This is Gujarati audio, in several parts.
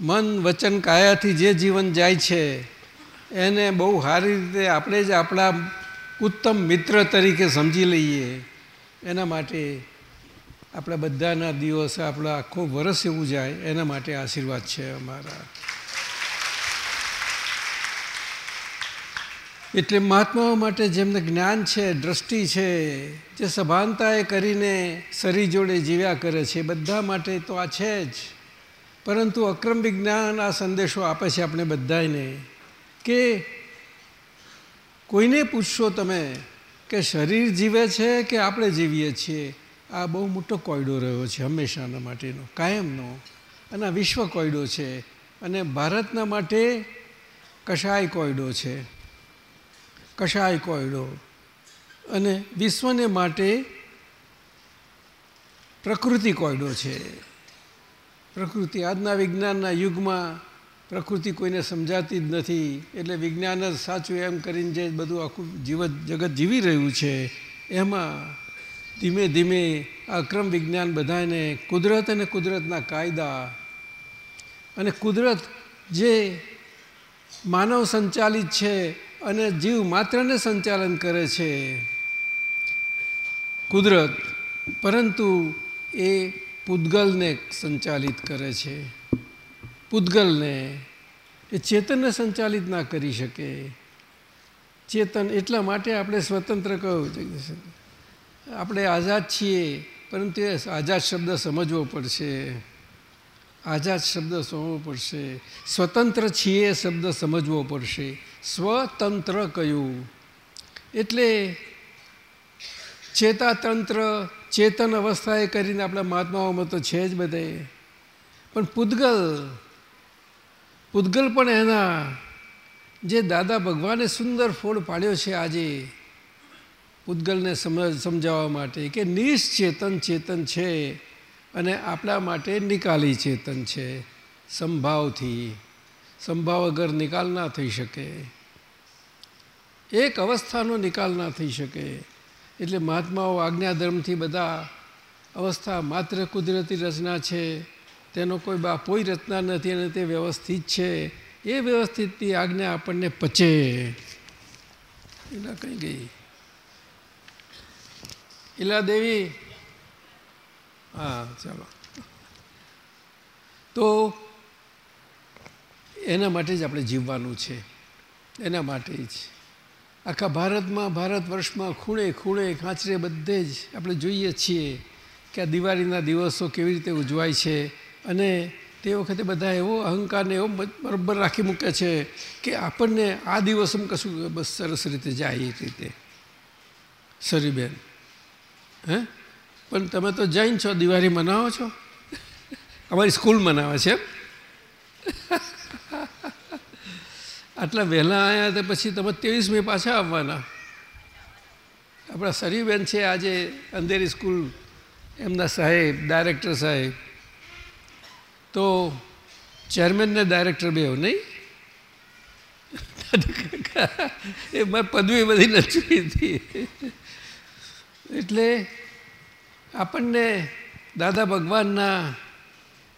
મન વચન કાયાથી જે જીવન જાય છે, એને બહુ સારી રીતે આપણે જ આપણા ઉત્તમ મિત્ર તરીકે સમજી લઈએ. એના માટે આપણા બધાના દિવસ, આપણા આખો વરસ એવું જાય, એના માટે આશીર્વાદ છે અમારા. એટલે મહાત્માઓ માટે જેમને જ્ઞાન છે, દ્રષ્ટિ છે, જે સભાનતાએ કરીને શરીર જોડે જીવ્યા કરે છે, બધા માટે તો આ છે જ. પરંતુ અક્રમ વિજ્ઞાન આ સંદેશો આપે છે આપણે બધાને કે કોઈને પૂછશો તમે કે શરીર જીવે છે કે આપણે જીવીએ છીએ? આ બહુ મોટો કોયડો રહ્યો છે હંમેશાના માટેનો, કાયમનો. અને વિશ્વ કોયડો છે અને ભારતના માટે કશાય કોયડો છે? કશાય કોયડો? અને વિશ્વને માટે પ્રકૃતિ કોયડો છે? પ્રકૃતિ, આજના વિજ્ઞાનના યુગમાં પ્રકૃતિ કોઈને સમજાતી જ નથી. એટલે વિજ્ઞાન જ સાચું એમ કરીને જે બધું આખું જીવ જગત જીવી રહ્યું છે, એમાં ધીમે ધીમે આ ક્રમ વિજ્ઞાન બધાને કુદરત અને કુદરતના કાયદા અને કુદરત જે માનવ સંચાલિત છે અને જીવ માત્રને સંચાલન કરે છે. કુદરત, પરંતુ એ પૂદગલને સંચાલિત કરે છે. પૂદગલને એ ચેતનને સંચાલિત ના કરી શકે. ચેતન એટલા માટે આપણે સ્વતંત્ર કહ્યું આપણે આઝાદ છીએ, પરંતુ એ આઝાદ શબ્દ સમજવો પડશે. આઝાદ શબ્દ સમજવો પડશે. સ્વતંત્ર છીએ શબ્દ સમજવો પડશે. સ્વતંત્ર કયું એટલે ચેતાતંત્ર ચેતન અવસ્થાએ કરીને આપણા મહાત્માઓમાં તો છે જ બધે. પણ પૂદગલ પૂદગલ પણ એના જે દાદા ભગવાને સુંદર ફોડ પાડ્યો છે આજે પૂદગલને સમજ, સમજાવવા માટે કે નિશ્ચેતન ચેતન છે અને આપણા માટે નિકાલી ચેતન છે સંભાવથી. સંભાવ વગર નિકાલ ના થઈ શકે. એક અવસ્થાનો નિકાલ ના થઈ શકે. એટલે મહાત્માઓ આજ્ઞાધર્મથી બધા અવસ્થા માત્ર કુદરતી રચના છે. તેનો કોઈ બાપોઈ રચના નથી અને તે વ્યવસ્થિત છે. એ વ્યવસ્થિતની આજ્ઞા આપણને પચે. એલા કઈ ગઈ ઈલા દેવી. હા, ચાલો. તો એના માટે જ આપણે જીવવાનું છે. એના માટે જ. આખા ભારતમાં, ભારત વર્ષમાં ખૂણે ખૂણે કાંચરે બધે જ આપણે જોઈએ છીએ કે આ દિવાળીના દિવસો કેવી રીતે ઉજવાય છે. અને તે વખતે બધા એવો અહંકારને એવો બરાબર રાખી મૂકે છે કે આપણને આ દિવસમાં કશું બસ સરસ રીતે જાય એ રીતે. સરીબેન હે? પણ તમે તો જૈન છો, દિવાળી મનાવો છો? અમારી સ્કૂલ મનાવે છે આટલા વહેલા આવ્યા તો પછી તમે ત્રેવીસ મે પાછા આવવાના. આપણા સરીબેન છે આજે અંધેરી સ્કૂલ, એમના સાહેબ, ડાયરેક્ટર સાહેબ. તો ચેરમેન ને ડાયરેક્ટર બે નહીં? એ મારી પદવી બધી નથી હતી. એટલે આપણને દાદા ભગવાનના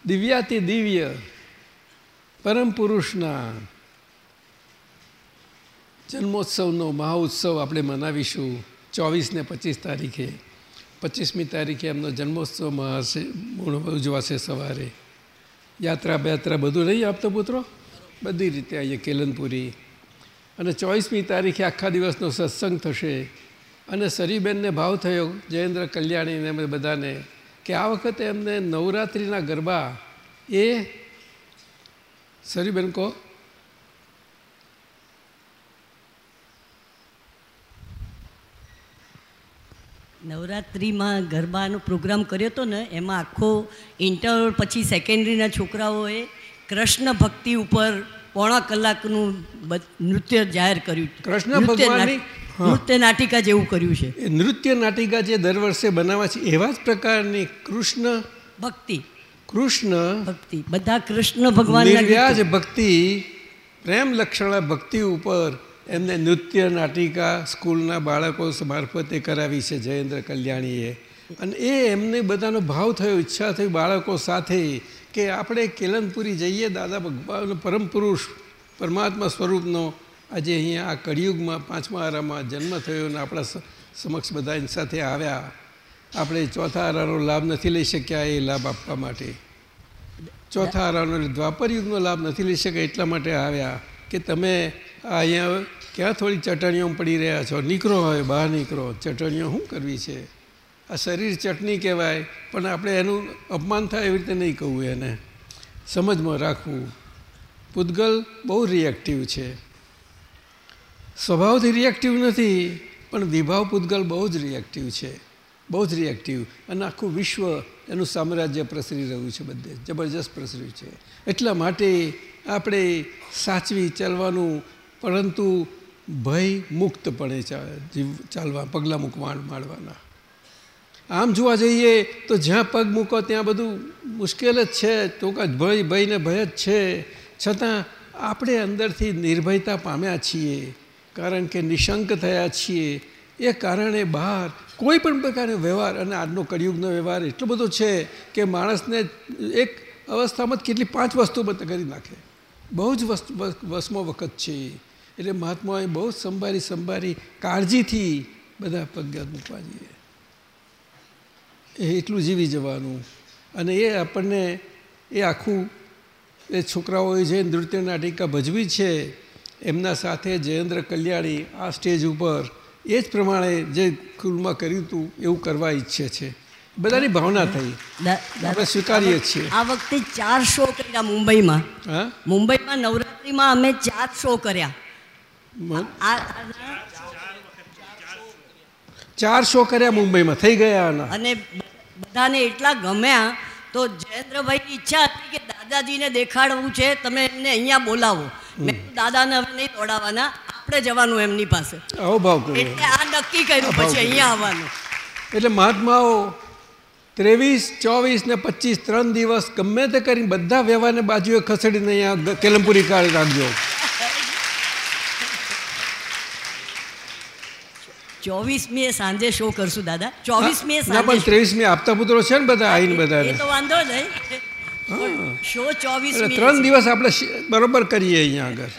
દિવ્યાતિ દિવ્ય, પરમ પુરુષના જન્મોત્સવનો મહાઉત્સવ આપણે મનાવીશું ચોવીસ ને પચીસ તારીખે. પચીસમી તારીખે એમનો જન્મોત્સવ હશે ઉજવાશે સવારે. યાત્રા બયાત્રા બધું નહીં આપતો પુત્રો? બધી રીતે અહીંયા કેલનપુરી. અને ચોવીસમી તારીખે આખા દિવસનો સત્સંગ થશે. અને સરીબેનને ભાવ થયો જયેન્દ્ર કલ્યાણીને બધાને કે આ વખતે એમને નવરાત્રિના ગરબા. એ સરીબેન કહો. નવરાત્રિમાં ગરબાનો પ્રોગ્રામ કર્યો હતો ને એમાં આખો ઇન્ટર પછી સેકન્ડરીના છોકરાઓએ કૃષ્ણ ભક્તિ ઉપર પોણા કલાકનું નૃત્ય જાહેર કર્યું. કૃષ્ણ ભગવાનની નૃત્ય નાટિકા જેવું કર્યું છે. નૃત્ય નાટિકા જે દર વર્ષે બનાવે છે એવા જ પ્રકારની કૃષ્ણ ભક્તિ. કૃષ્ણ ભક્તિ. બધા કૃષ્ણ ભગવાનના નિર્વ્યાજ ગીતો. ભક્તિ પ્રેમ લક્ષણા ભક્તિ ઉપર એમને નૃત્ય, નાટિકા સ્કૂલના બાળકો મારફતે કરાવી છે જયેન્દ્ર કલ્યાણીએ. અને એ એમને બધાનો ભાવ થયો, ઈચ્છા થઈ બાળકો સાથે કે આપણે કેલનપુરી જઈએ, દાદા ભગવાન પરમ પુરુષ પરમાત્મા સ્વરૂપનો. આજે અહીંયા આ કળિયુગમાં પાંચમા આરામાં જન્મ થયો અને આપણા સમક્ષ બધા એની સાથે આવ્યા. આપણે ચોથા આરાનો લાભ નથી લઈ શક્યા, એ લાભ આપવા માટે. ચોથા આરાનો દ્વાપર યુગનો લાભ નથી લઈ શક્યા, એટલા માટે આવ્યા કે તમે આ અહીંયા ક્યાં થોડી ચટણીઓ પડી રહ્યા છો? નીકળો હવે, બહાર નીકળો. ચટણીઓ શું કરવી છે? આ શરીર ચટણી કહેવાય, પણ આપણે એનું અપમાન થાય એવી રીતે નહીં કહું એને. સમજમાં રાખવું. પૂતગલ બહુ રિએક્ટિવ છે. સ્વભાવથી રિએક્ટિવ નથી, પણ વિભાવ પૂતગલ બહુ જ રિએક્ટિવ છે. બહુ જ રિએક્ટિવ અને આખું વિશ્વ એનું સામ્રાજ્ય પ્રસરી રહ્યું છે બધે. જબરજસ્ત પ્રસર્યું છે. એટલા માટે આપણે સાચવી, ચાલવાનું પરંતુ ભય મુક્તપણે ચાલવા, પગલાં મૂકવા માળવાના આમ જોવા જઈએ તો જ્યાં પગ મૂકો ત્યાં બધું મુશ્કેલ જ છે. તો ભય ભયને ભય જ છે. છતાં આપણે અંદરથી નિર્ભયતા પામ્યા છીએ. કારણ કે નિશંક થયા છીએ. એ કારણે બહાર કોઈ પણ પ્રકારનો વ્યવહાર અને આજનો કળિયુગનો વ્યવહાર એટલો બધો છે કે માણસને એક અવસ્થામાં જ કેટલી પાંચ વસ્તુ કરી નાખે. બહુ જ વસ્તુ, વસમો વખત છે. એટલે મહાત્માએ બહુ સંભાળી સંભાળી કાળજીથી બધા પગાર મૂકવા જોઈએ. એ એટલું જીવી જવાનું. અને એ આપણને એ આખું એ છોકરાઓએ જે નૃત્ય નાટિકા ભજવી છે એમના સાથે જયેન્દ્ર કલ્યાણી આ સ્ટેજ ઉપર એ જ પ્રમાણે જે સ્કૂલમાં કર્યું હતું એવું કરવા ઈચ્છે છે. બધાની ભાવના થઈ. આપણે સ્વીકારીએ છીએ. આ વખતે ચાર શો કર્યા મુંબઈમાં. મુંબઈમાં નવરાત્રિમાં અમે ચાર શો કર્યા. ચાર શો કર્યા મુંબઈમાં થઈ ગયા અને બધાને એટલા ગમ્યા તો જયેન્દ્રભાઈની ઈચ્છા હતી કે દાદાજીને દેખાડવું છે તમે એમને અહીંયા બોલાવો. મેં દાદાને હવે નહીં દોડાવવાના આપણે જવાનું એમની પાસે. એટલે આ નક્કી કર્યું પછી અહીંયા આવવાનું. એટલે મહાત્માઓ ત્રેવીસ ચોવીસ ને પચીસ ત્રણ દિવસ ગમે તે કરીને બધા વ્યવહારને બાજુએ ખસેડીને અહીંયા કેલમપુરી કાઢી રાખજો. ચોવીસમીએ સાંજે શો કરશું દાદા. ચોવીસમીએ ના પણ ત્રેવીસ ત્રેવીસમી આપતા પુત્રો છે ને બધા આવીને એ તો વાંધો નહીં. શો ચોવીસ ત્રણ દિવસ આપણે બરોબર કરીએ અહીંયા આગળ.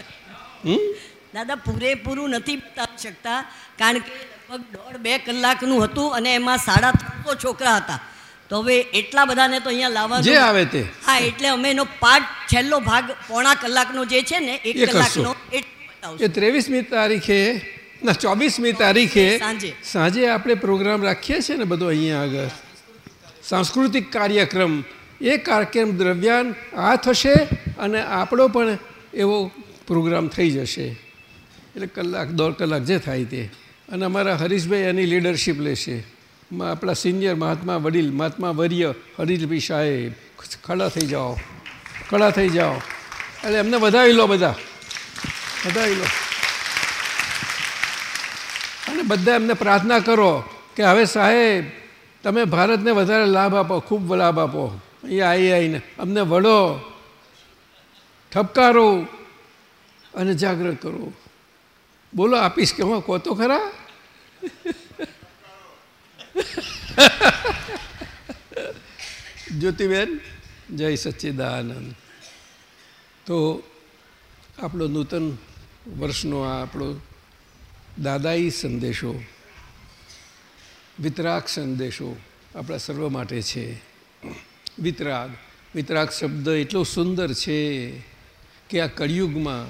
દાદા પૂરેપૂરું નથી બતાવી શકતા કારણ કે લગભગ દોઢ બે કલાકનું હતું અને એમાં સાડા ત્રણસો છોકરા હતા. તો હવે એટલા બધાને તો અહીંયા જે લાવવાનું આવે તે. હા એટલે અમે એનો પાર્ટ છેલ્લો ભાગ પોણા કલાકનો જે છે ને એક કલાકનો એ ત્રેવીસમી તારીખે ના ચોવીસમી તારીખે સાંજે. આપણે પ્રોગ્રામ રાખીએ છીએ ને બધો અહીંયા આગળ. સાંસ્કૃતિક કાર્યક્રમ. એ કાર્યક્રમ દરમિયાન આ થશે અને આપણો પણ એવો પ્રોગ્રામ થઈ જશે. એટલે કલાક દોઢ કલાક જે થાય તે. અને અમારા હરીશભાઈ એની લીડરશિપ લેશે. આપણા સિનિયર મહાત્મા વડીલ મહાત્મા વર્ય હરીશભાઈ સાહેબ. ખડા થઈ જાઓ. ખડા થઈ જાઓ. એટલે એમને વધાવી લો બધા. વધાવી લો. અને બધા એમને પ્રાર્થના કરો કે હવે સાહેબ, તમે ભારતને વધારે લાભ આપો, ખૂબ લાભ આપો. અહીંયા આવી આવીને. અમને વડો ઠપકારો અને જાગૃત કરો. બોલો, આપીશ કે હું કહો તો ખરા? જ્યોતિબેન, જય સચ્ચિદાનંદ. તો આપણો નૂતન વર્ષનો આ આપણો દાદાઈ સંદેશો, વિતરાગ સંદેશો આપણા સર્વ માટે છે. વિતરાગ વિતરાગ શબ્દ એટલો સુંદર છે કે આ કળિયુગમાં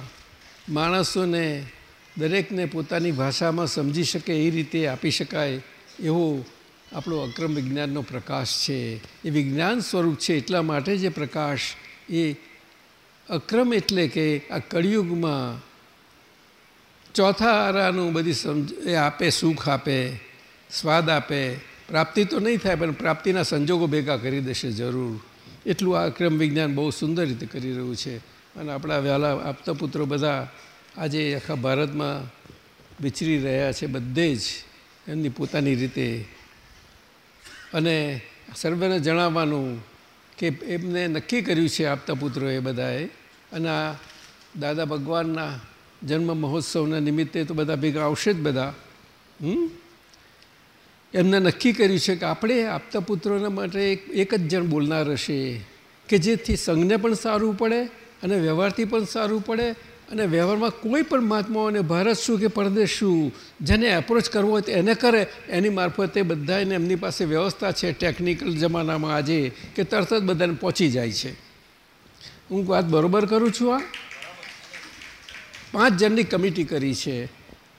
માણસોને દરેકને પોતાની ભાષામાં સમજી શકે એ રીતે આપી શકાય એવો આપણો અક્રમ વિજ્ઞાનનો પ્રકાશ છે. એ વિજ્ઞાન સ્વરૂપ છે એટલા માટે જે પ્રકાશ એ અક્રમ એટલે કે આ કળિયુગમાં ચોથા આરાનું બધી સમજ એ આપે, સુખ આપે, સ્વાદ આપે. પ્રાપ્તિ તો નહીં થાય, પણ પ્રાપ્તિના સંજોગો ભેગા કરી દેશે જરૂર. એટલું આ ક્રમ વિજ્ઞાન બહુ સુંદર રીતે કરી રહ્યું છે. અને આપણા વહેલા આપતા પુત્રો બધા આજે આખા ભારતમાં વિચરી રહ્યા છે બધે જ એમની પોતાની રીતે. અને સર્વેને જણાવવાનું કે એમને નક્કી કર્યું છે આપતા પુત્રો એ બધાએ. અને આ દાદા ભગવાનના જન્મ મહોત્સવના નિમિત્તે તો બધા ભેગા આવશે જ બધા. એમને નક્કી કર્યું છે કે આપણે આપતા પુત્રોના માટે એક જ જણ બોલનાર હશે કે જેથી સંઘને પણ સારું પડે અને વ્યવહારથી પણ સારું પડે અને વ્યવહારમાં કોઈ પણ મહાત્માઓને ભારત શું કે પરદેશ શું, જેને એપ્રોચ કરવો હોય એને કરે. એની મારફતે બધાને એમની પાસે વ્યવસ્થા છે ટેકનિકલ જમાનામાં આજે કે તરત જ બધાને પહોંચી જાય છે. હું વાત બરોબર કરું છું આ? પાંચ જણની કમિટી કરી છે.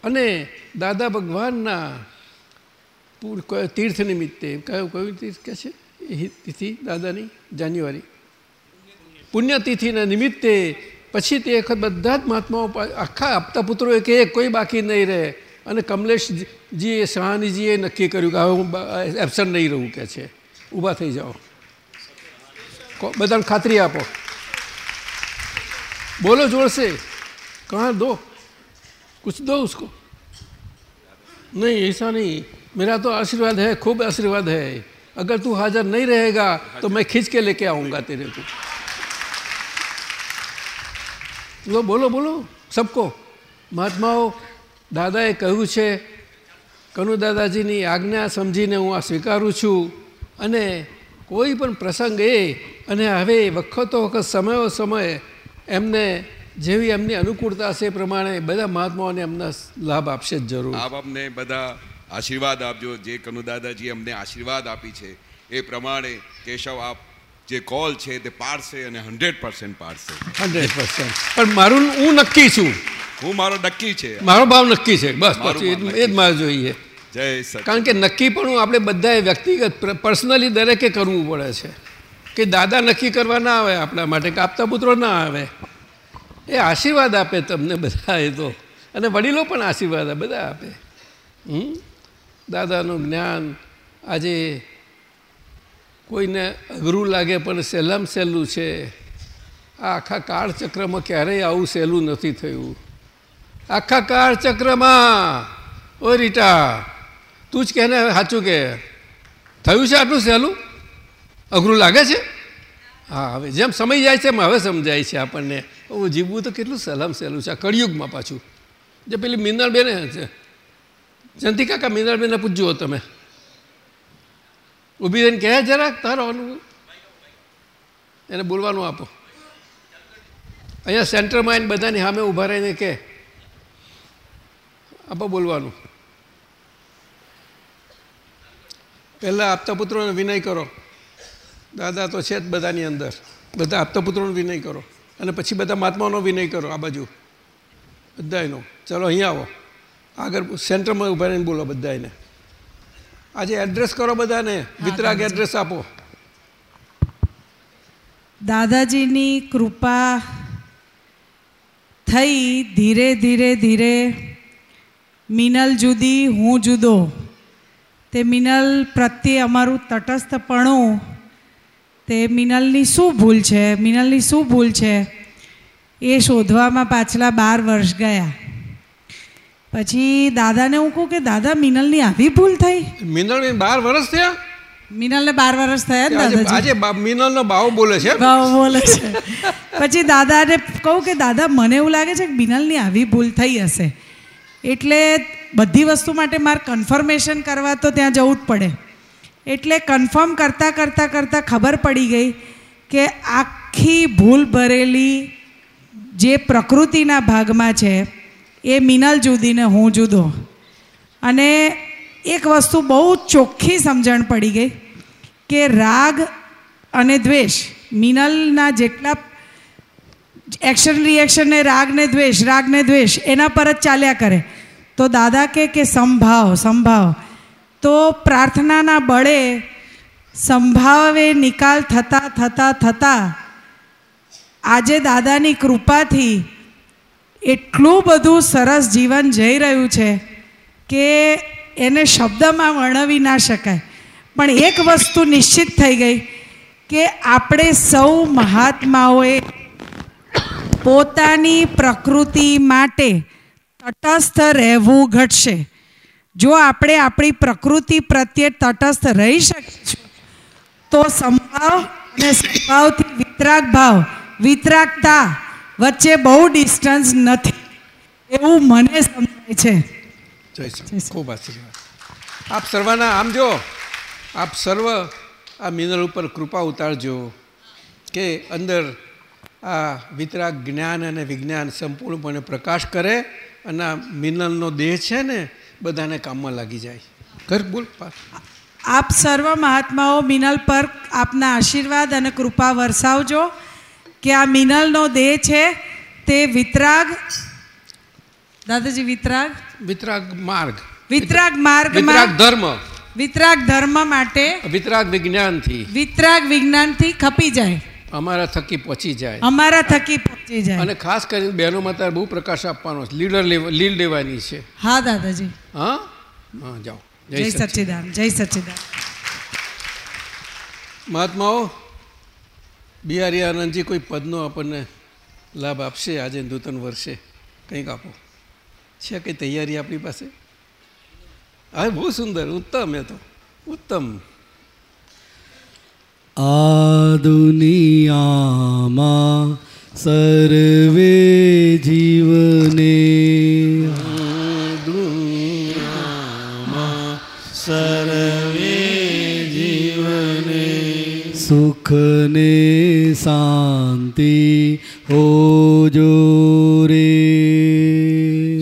અને દાદા ભગવાનના તીર્થ નિમિત્તે કયું કયું તીર્થ કે છે? તિથિ દાદાની? જાન્યુઆરી. પુણ્યતિથિના નિમિત્તે પછી તે વખત બધા જ મહાત્માઓ આખા આપતા પુત્રો કે કોઈ બાકી નહીં રહે. અને કમલેશજીએ સહાનીજીએ નક્કી કર્યું કે હવે હું એબસન્ટ નહીં રહું કે છે. ઊભા થઈ જાઓ. બધાને ખાતરી આપો. બોલો, જોડશે. कहाँ दो कुछ दो उसको नहीं ऐसा नहीं मेरा तो आशीर्वाद है खूब आशीर्वाद है अगर तू हाजिर नहीं रहेगा तो मैं खींच के लेके आऊंगा तेरे को લો બોલો બોલો સબકો મહાત્માઓ દાદાએ કહ્યું છે કનુ દાદાજીની આજ્ઞા સમજીને હું આ સ્વીકારું છું અને કોઈ પણ પ્રસંગ એ અને હવે વખતો વખત સમયો સમય એમને જેવી એમની અનુકૂળતા છે એ પ્રમાણે બધા મહાત્માઓને એમના લાભ આપશે જ જરૂર. આપ અમને બધા આશીર્વાદ આપજો. જે કનુ દાદાજી અમને આશીર્વાદ આપી છે એ પ્રમાણે કેશવ આપ જે કોલ છે તે પાડશે અને હંડ્રેડ પર્સન્ટ પાડશે. હંડ્રેડ પર્સન્ટ પણ મારું હું નક્કી છું. હું મારો નક્કી છે. મારો ભાવ નક્કી છે. બસ એ જ મારે જોઈએ. જય કારણ કે નક્કી પણ આપણે બધાએ વ્યક્તિગત પર્સનલી દરેકે કરવું પડે છે. કે દાદા નક્કી કરવા ના આવે આપણા માટે કે આપતા પુત્રો ના આવે. એ આશીર્વાદ આપે તમને બધા એ તો. અને વડીલો પણ આશીર્વાદ બધા આપે. હમ? દાદાનું જ્ઞાન આજે કોઈને અઘરું લાગે પણ સહેલામ સહેલું છે. આ આખા કાળચક્રમાં ક્યારેય આવું સહેલું નથી થયું. આખા કાળચક્રમાં ઓ રીટા, તું જ કહેને સાચું કે થયું છે આટલું સહેલું? અઘરું લાગે છે? હા, હવે જેમ સમય જાય છે એમ હવે સમજાય છે આપણને. ઓ જીવવું તો કેટલું સલામ સહેલું છે આ કળિયુગમાં પાછું. જે પેલી મિનળબેને છે જયંતિ કાકા મિનળબેને પૂછજો તમે ઊભી રહીને કહે જરાક તારો એને બોલવાનું આપો. અહીંયા સેન્ટરમાં આવીને બધાની સામે ઊભા રહીને કે આપો બોલવાનું. પહેલાં આપતા પુત્રોને વિનય કરો. દાદા તો છે જ બધાની અંદર. બધા આપતા પુત્રોનો વિનય કરો. અને પછી બધા મહાત્માનો વિનય કરો આ બાજુ. બધાયનો. ચલો અહીંયા આવો. આગળ સેન્ટરમાં ઊભા રહીને બોલો બધાને આજે એડ્રેસ કરો બધાને. વિતરાગ એડ્રેસ આપો. દાદાજીની કૃપા થઈ ધીરે ધીરે ધીરે મિનલ જુદી હું જુદો. તે મિનલ પ્રત્યે અમારું તટસ્થપણું તે મિનલની શું ભૂલ છે? મિનલની શું ભૂલ છે? એ શોધવામાં પાછલા બાર વર્ષ ગયા. પછી દાદાને હું કહું કે દાદા મિનલની આવી ભૂલ થઈ? મિનલ બાર વર્ષ થયા? મિનલને બાર વર્ષ થયા ને આજે મિનલનો ભાવ બોલે છે? ભાવ બોલે છે. પછી દાદાને કહું કે દાદા મને એવું લાગે છે કે મિનલની આવી ભૂલ થઈ હશે. એટલે બધી વસ્તુ માટે મારે કન્ફર્મેશન કરવા તો ત્યાં જવું જ પડે. એટલે કન્ફર્મ કરતાં કરતાં કરતાં ખબર પડી ગઈ કે આખી ભૂલ ભરેલી જે પ્રકૃતિના ભાગમાં છે, એ મિનલ જુદીને હું જુદો. અને એક વસ્તુ બહુ ચોખ્ખી સમજણ પડી ગઈ કે રાગ અને દ્વેષ, મિનલના જેટલા એક્શન રિએક્શન ને રાગ ને દ્વેષ, રાગ ને દ્વેષ, એના પર જ ચાલ્યા કરે. તો દાદા કે સંભાવ સંભાવ. તો પ્રાર્થનાના બળે સંભાવે નિકાલ થતા, થતાં થતાં આજે દાદાની કૃપાથી એટલું બધું સરસ જીવન જઈ રહ્યું છે કે એને શબ્દમાં વર્ણવી ના શકાય. પણ એક વસ્તુ નિશ્ચિત થઈ ગઈ કે આપણે સૌ મહાત્માઓએ પોતાની પ્રકૃતિ માટે તટસ્થ રહેવું ઘટશે. જો આપણે આપણી પ્રકૃતિ પ્રત્યે તટસ્થ રહી શકીશું તો સંભાવ અને સંભાવથી વિતરાગ ભાવ વિતરાગતા વચ્ચે બહુ ડિસ્ટન્સ નથી. એવું મને સમજાય છે. ખૂબ આશીર્વાદ. આપ સર્વના આમ જો આપ સર્વ આ મિનરલ ઉપર કૃપા ઉતારજો કે અંદર આ વિતરાગ જ્ઞાન અને વિજ્ઞાન સંપૂર્ણપણે પ્રકાશ કરે અને આ મિનલનો દેહ છે ને બધાને કામમાં લાગી જાય. કર બોલ આપ સર્વ મહાત્માઓ મિનલ પર આપના આશીર્વાદ અને કૃપા વરસાવજો. કે આ મિનલનો દેહ છે તે વિતરાગ દાદાજી વિતરાગ? વિતરાગ માર્ગ. વિતરાગ માર્ગ વિતરાગ ધર્મ. વિતરાગ ધર્મ માટે વિતરાગ વિજ્ઞાનથી. વિતરાગ વિજ્ઞાનથી ખપી જાય. અમારા થકી પહોંચી જાય. અમારા થકી પહોંચી જાય. અને ખાસ કરીને બહેનોમાં તારે બહુ પ્રકાશ આપવાનો છે. લીડર લેવા લીડ લેવાની છે. હા દાદાજી. હા? હા જાઓ. જય સચ્ચિદાન જય સચ્ચિદાન મહાત્માઓ બિહારી આનંદજી કોઈ પદનો આપણને લાભ આપશે આજે નૂતન વર્ષે? કંઈક આપો. છે કંઈ તૈયારી આપણી પાસે? હા બહુ સુંદર ઉત્તમ એ તો. ઉત્તમ. આ દુનિયામાં સર્વે જીવને સુખ શાંતિ શાંતિ હોજો રે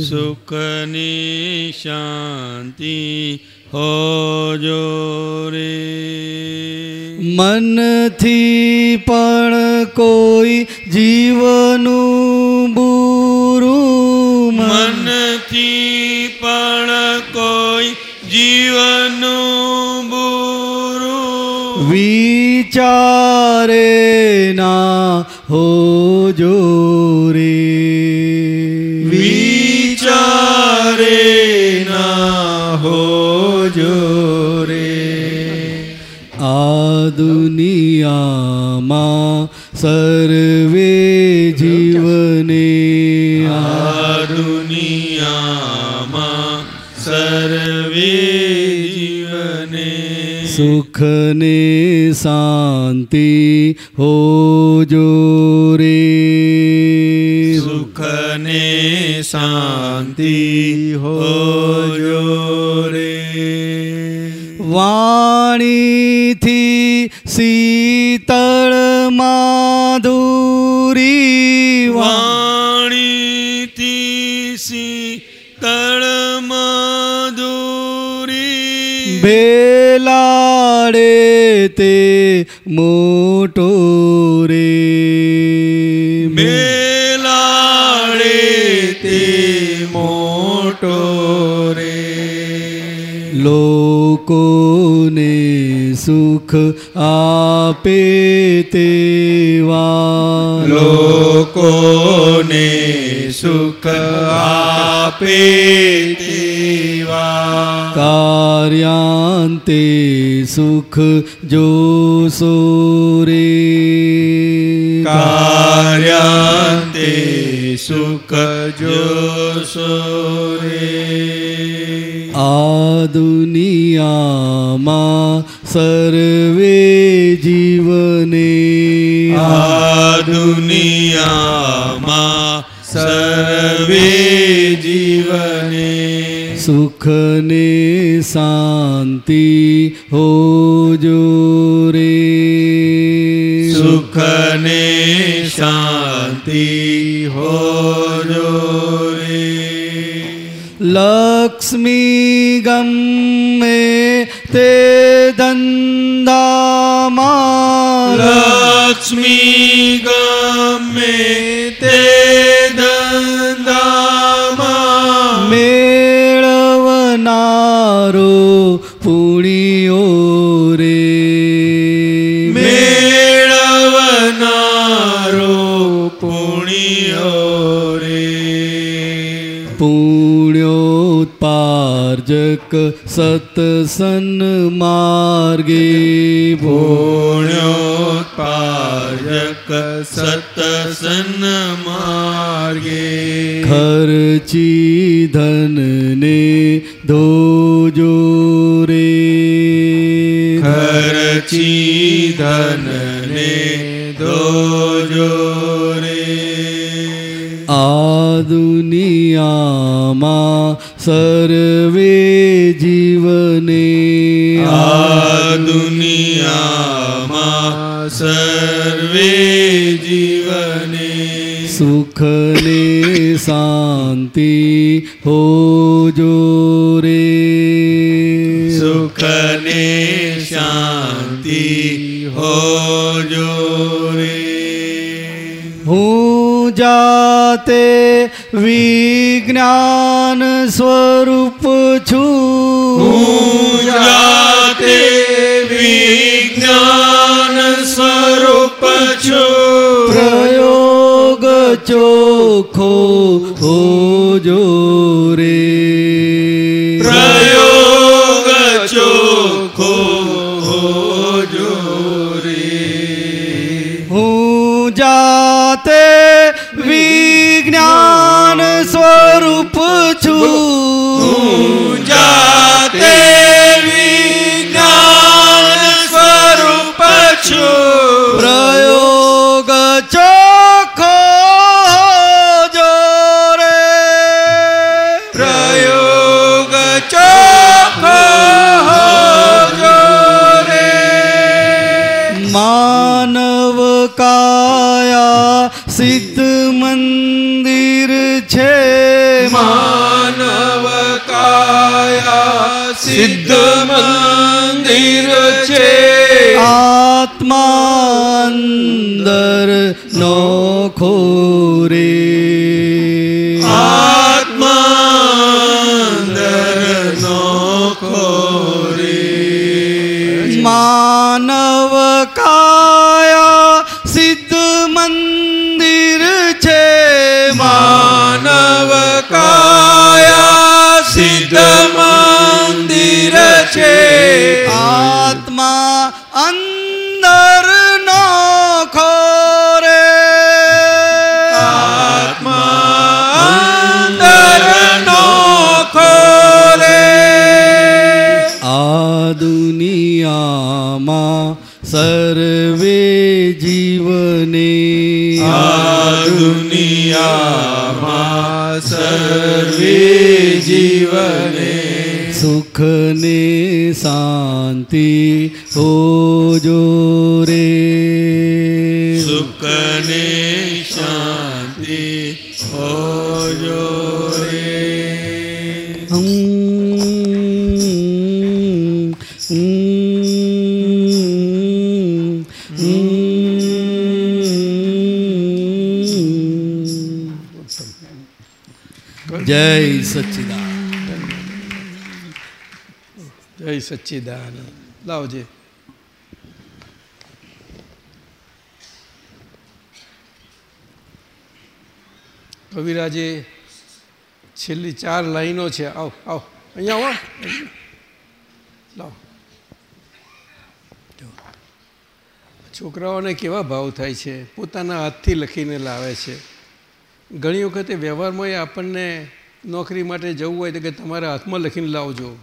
સુખની શાંતિ હોજો રે મનથી પણ કોઈ જીવનું બુરું મનથી પણ કોઈ જીવનું બુરું વિચારે ના હોજો રે. વિચારે ના હોજો રે. આ દુનિયામાં સર્વે જીવને સુખ ને શાંતિ હોજો રે. સુખ ને શાંતિ તે મોટો રે. મેલાડે તે મોટો રે. લોકોને સુખ આપે તેવા. લોકોને સુખ આપે તેવા. કાર્યાંતે સુખ જોશો રે કાર્યાંતે સુખ જોશો રે આ દુનિયામાં સર્વે જીવને. આ દુનિયામાં સર્વે જીવને. સુખ ને શાંતિ હોજો રે. સુખને શાંતિ હોજો રે. લક્ષ્મી ગમે તે ધંધામાં લક્ષ્મી ગમે તે પુણ્યોત્પાર્જક સતસન માર્ગે પુણ્યોત્પાદક સતસન માર્ગે ખર્ચી ધનને ધોજો રે ખર્ચી ધનને ધોજો રે આ દુનિયામાં સર્વે જીવને આ દુનિયામાં સર્વે જીવને સુખને શાંતિ હોજો રે સુખને શાંતિ હોજો રે હું જાતે વિજ્ઞાન સ્વરૂપ છું. જાતે વિજ્ઞાન સ્વરૂપ છું. પ્રયોગ ચોખ્ખો હોજો રે. માનવ કાયા સિદ્ધ મંદિર છે આત્માંદર નો ખોરે આત્માંદર નો ખોરે માનવ આત્મા અંદર નોખો રે આત્માંદર નો ખોરે. આ દુનિયામાં સર્વે જીવને. આ દુનિયામાં સર્વે જીવને. સુખ ને શાંતિ હોજો સચ્ચિદાનંદ લાવજે કવિરાજે છેલ્લી ચાર લાઈનો છે આવ આવ અહીંયા આવો લાવ. છોકરાઓને કેવા ભાવ થાય છે? પોતાના હાથથી લખીને લાવે છે. ઘણી વખતે વ્યવહારમાં આપણને નોકરી માટે જવું હોય તો કે તમારા હાથમાં લખીને લાવજો.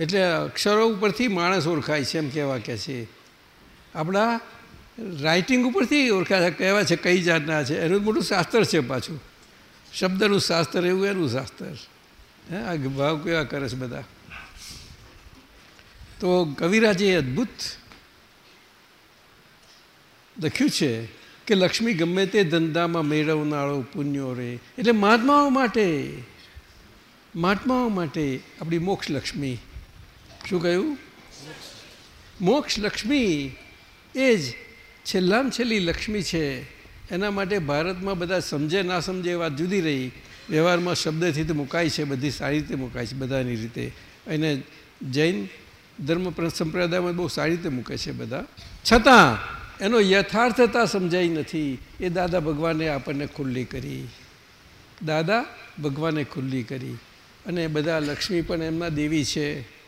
એટલે અક્ષરો ઉપરથી માણસ ઓળખાય છે એમ કહેવા કે છે. આપણા રાઇટિંગ ઉપરથી ઓળખાય છે કહેવા છે કઈ જાતના છે, એનું મોટું શાસ્ત્ર છે પાછું. શબ્દનું શાસ્ત્ર એવું, એનું શાસ્ત્ર. હે, આ ભાવ કેવા કરે છે બધા? તો કવિરાજે અદ્ભુત લખ્યું છે કે લક્ષ્મી ગમે તે ધંધામાં મેળવનારો પુણ્યો રે. એટલે મહાત્માઓ માટે મહાત્માઓ માટે આપણી મોક્ષ લક્ષ્મી શું કહ્યું? મોક્ષ લક્ષ્મી એ જ છેલ્લામાં છેલ્લી લક્ષ્મી છે. એના માટે ભારતમાં બધા સમજે ના સમજે એ વાત જુદી રહી. વ્યવહારમાં શબ્દથી તો મુકાય છે, બધી સારી રીતે મુકાય છે, બધાની રીતે. અને જૈન ધર્મ સંપ્રદાયમાં બહુ સારી રીતે મૂકે છે બધા. છતાં એનો યથાર્થતા સમજાઈ નથી. એ દાદા ભગવાને આપણને ખુલ્લી કરી. દાદા ભગવાને ખુલ્લી કરી. અને બધા લક્ષ્મી પણ એમના દેવી છે.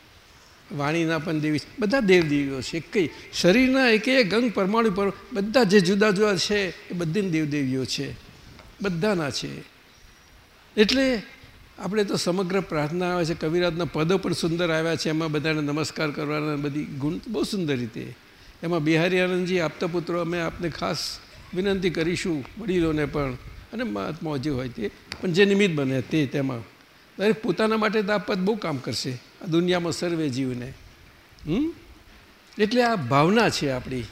વાણીના પણ દેવી બધા દેવદેવીઓ છે. કઈ શરીરના એક એક અંગ પરમાણુ પર બધા જે જુદા જુદા છે એ બધી દેવદેવીઓ છે. બધાના છે. એટલે આપણે તો સમગ્ર પ્રાર્થના આવે છે. કવિરાજના પદો પણ સુંદર આવ્યા છે. એમાં બધાને નમસ્કાર કરવાના બધી ગુણ બહુ સુંદર રીતે. એમાં બિહારી આનંદજી, આપતા પુત્રો, અમે આપને ખાસ વિનંતી કરીશું વડીલોને પણ. અને મહાત્માઓ જે હોય તે. પણ જે નિમિત્ત બને તે તેમાં. દરેક પોતાના માટે તો આ પદ બહુ કામ કરશે. આ દુનિયામાં સર્વે જીવને. હમ? એટલે આ ભાવના છે આપણી.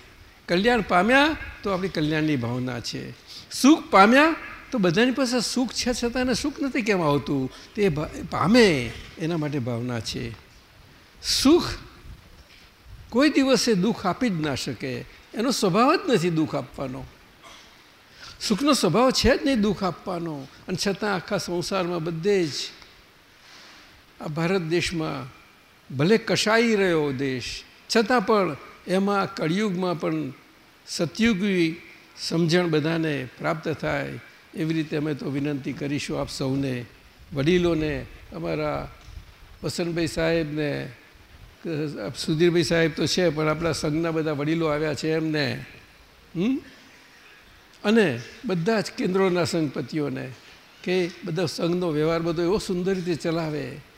કલ્યાણ પામ્યા તો આપણી કલ્યાણની ભાવના છે. સુખ પામ્યા તો બધાની પાસે સુખ છે છતાં એને સુખ નથી કેમ આવતું? તે પામે એના માટે ભાવના છે. સુખ કોઈ દિવસે દુઃખ આપી જ ના શકે. એનો સ્વભાવ જ નથી દુઃખ આપવાનો. સુખનો સ્વભાવ છે જ નહીં દુઃખ આપવાનો. અને છતાં આખા સંસારમાં બધે જ આ ભારત દેશમાં ભલે કશાઈ રહ્યો દેશ, છતાં પણ એમાં કળિયુગમાં પણ સતયુગી સમજણ બધાને પ્રાપ્ત થાય, એવી રીતે અમે તો વિનંતી કરીશું આપ સૌને, વડીલોને, અમારા વસંતભાઈ સાહેબને સુધીરભાઈ સાહેબ તો છે, પણ આપણા સંઘના બધા વડીલો આવ્યા છે એમને, હમ? અને બધા જ કેન્દ્રોના સંઘપતિઓને, કે બધા સંઘનો વ્યવહાર બધો એવો સુંદર રીતે ચલાવે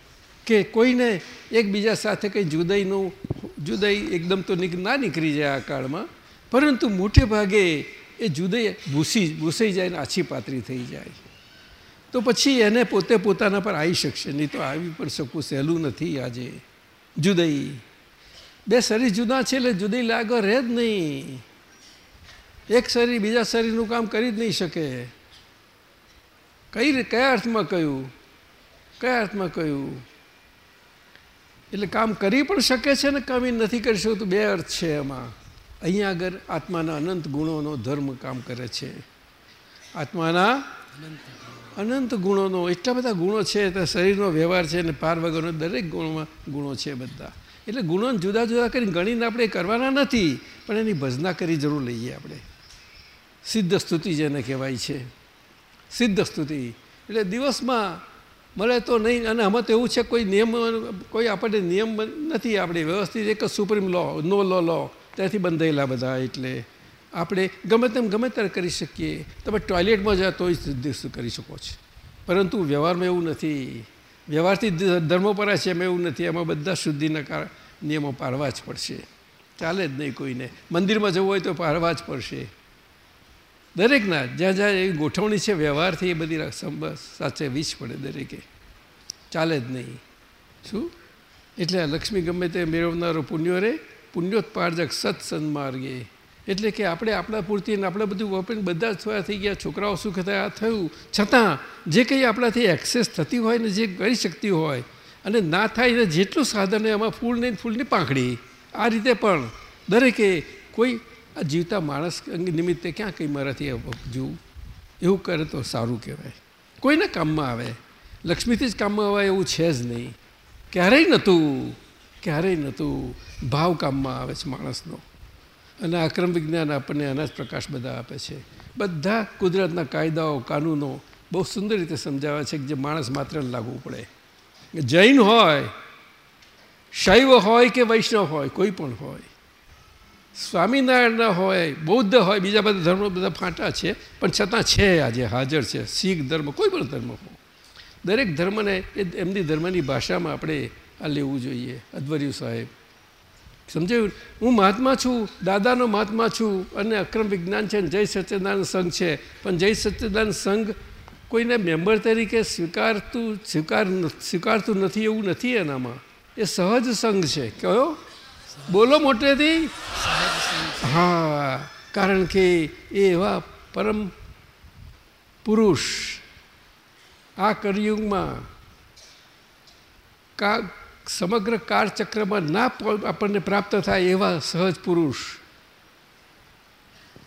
કે કોઈને એકબીજા સાથે કંઈ જુદાઈનું, જુદાઈ એકદમ તો ના નીકળી જાય આ કાળમાં, પરંતુ મોટે ભાગે એ જુદાઈ ભૂસી, ભૂસાઈ જાય ને આછી પાતળી થઈ જાય. તો પછી એને પોતે પોતાના પર આવી શકશે, નહીં તો આવી પણ શકવું સહેલું નથી આજે. જુદાઈ. બે શરીર જુદા છે એટલે જુદાઈ લાગો રહે જ નહીં. એક શરીર બીજા શરીરનું કામ કરી જ નહીં શકે. કઈ કયા અર્થમાં કહ્યું? કયા અર્થમાં કહ્યું? એટલે કામ કરી પણ શકે છે ને કામ નથી કરી શકતું. બે અર્થ છે એમાં. અહીંયા આગળ આત્માના અનંત ગુણોનો ધર્મ કામ કરે છે. આત્માના અનંત ગુણોનો, એટલા બધા ગુણો છે, તો શરીરનો વ્યવહાર છે અને પાર વગરનો દરેક ગુણોમાં ગુણો છે બધા. એટલે ગુણોને જુદા જુદા કરીને ગણીને આપણે કરવાના નથી, પણ એની ભજના કરી જરૂર લઈએ આપણે. સિદ્ધ સ્તુતિ જેને કહેવાય છે. સિદ્ધ સ્તુતિ એટલે દિવસમાં મળે તો નહીં, અને આમાં તો એવું છે કોઈ નિયમ, કોઈ આપણને નિયમ નથી આપણે વ્યવસ્થિત, એક સુપ્રીમ લો, નો લો લો, ત્યાંથી બંધાયેલા બધા એટલે આપણે ગમે તેમ ગમે ત્યારે કરી શકીએ. તમે ટોયલેટમાં જાઓ તોય સિદ્ધ કરી શકો છો. પરંતુ વ્યવહારમાં એવું નથી. વ્યવહારથી ધર્મો પરા છે એમાં એવું નથી. એમાં બધા શુદ્ધિના કાર, નિયમો પાળવા જ પડશે. ચાલે જ નહીં કોઈને. મંદિરમાં જવું હોય તો પાળવા જ પડશે. દરેકના, જ્યાં જ્યાં એવી ગોઠવણી છે વ્યવહારથી એ બધી સાચે વીજ પડે દરેકે. ચાલે જ નહીં. શું? એટલે લક્ષ્મી ગમે તે મેળવનારો પુણ્યો રે પુણ્યોત્પાર્જક સત્સન્માર્ગે. એટલે કે આપણે આપણા પૂરતી આપણે બધું વાપરીને બધા જ થોડા થઈ ગયા, છોકરાઓ સુખ થયા થયું. છતાં, જે કંઈ આપણાથી એક્સેસ થતી હોય ને જે કરી શકતી હોય, અને ના થાય ને જેટલું સાધન એમાં ફૂલ નહીં ફૂલની પાંખડી. આ રીતે પણ દરેકે કોઈ આ જીવતા માણસ નિમિત્તે ક્યાં કંઈ મારાથી જીવું? એવું કરે તો સારું કહેવાય. કોઈના કામમાં આવે. લક્ષ્મીથી જ કામમાં આવે એવું છે જ નહીં. ક્યારેય નહોતું. ક્યારેય નહોતું. ભાવ કામમાં આવે છે માણસનો. અને આક્રમ વિજ્ઞાન આપણને અનાજ પ્રકાશ બધા આપે છે. બધા કુદરતના કાયદાઓ, કાનૂનો બહુ સુંદર રીતે સમજાવે છે કે જે માણસ માત્ર લાગવું પડે. જૈન હોય, શૈવ હોય કે વૈષ્ણવ હોય, કોઈ પણ હોય. સ્વામિનારાયણના હોય, બૌદ્ધ હોય, બીજા બધા ધર્મો બધા ફાંટા છે, પણ છતાં છે આજે, હાજર છે. શીખ ધર્મ, કોઈ પણ ધર્મ હોય દરેક ધર્મને, એ એમની ધર્મની ભાષામાં આપણે આ લેવું જોઈએ. અધ્વર્યું સાહેબ. સમજાયું? હું મહાત્મા છું, દાદાનો મહાત્મા છું, અને અક્રમ વિજ્ઞાન છે જય સચ્ચિદાનંદ સંઘ છે. પણ જય સચ્ચિદાનંદ સંઘ કોઈને મેમ્બર તરીકે સ્વીકારતું, સ્વીકાર સ્વીકારતું નથી એવું નથી એનામાં. એ સહજ સંઘ છે. કયો? બોલો મોટેથી. હા, કારણ કે એ એવા પરમ પુરુષ આ કળિયુગમાં કા સમગ્ર કાળચક્રમાં ના આપણને પ્રાપ્ત થાય એવા સહજ પુરુષ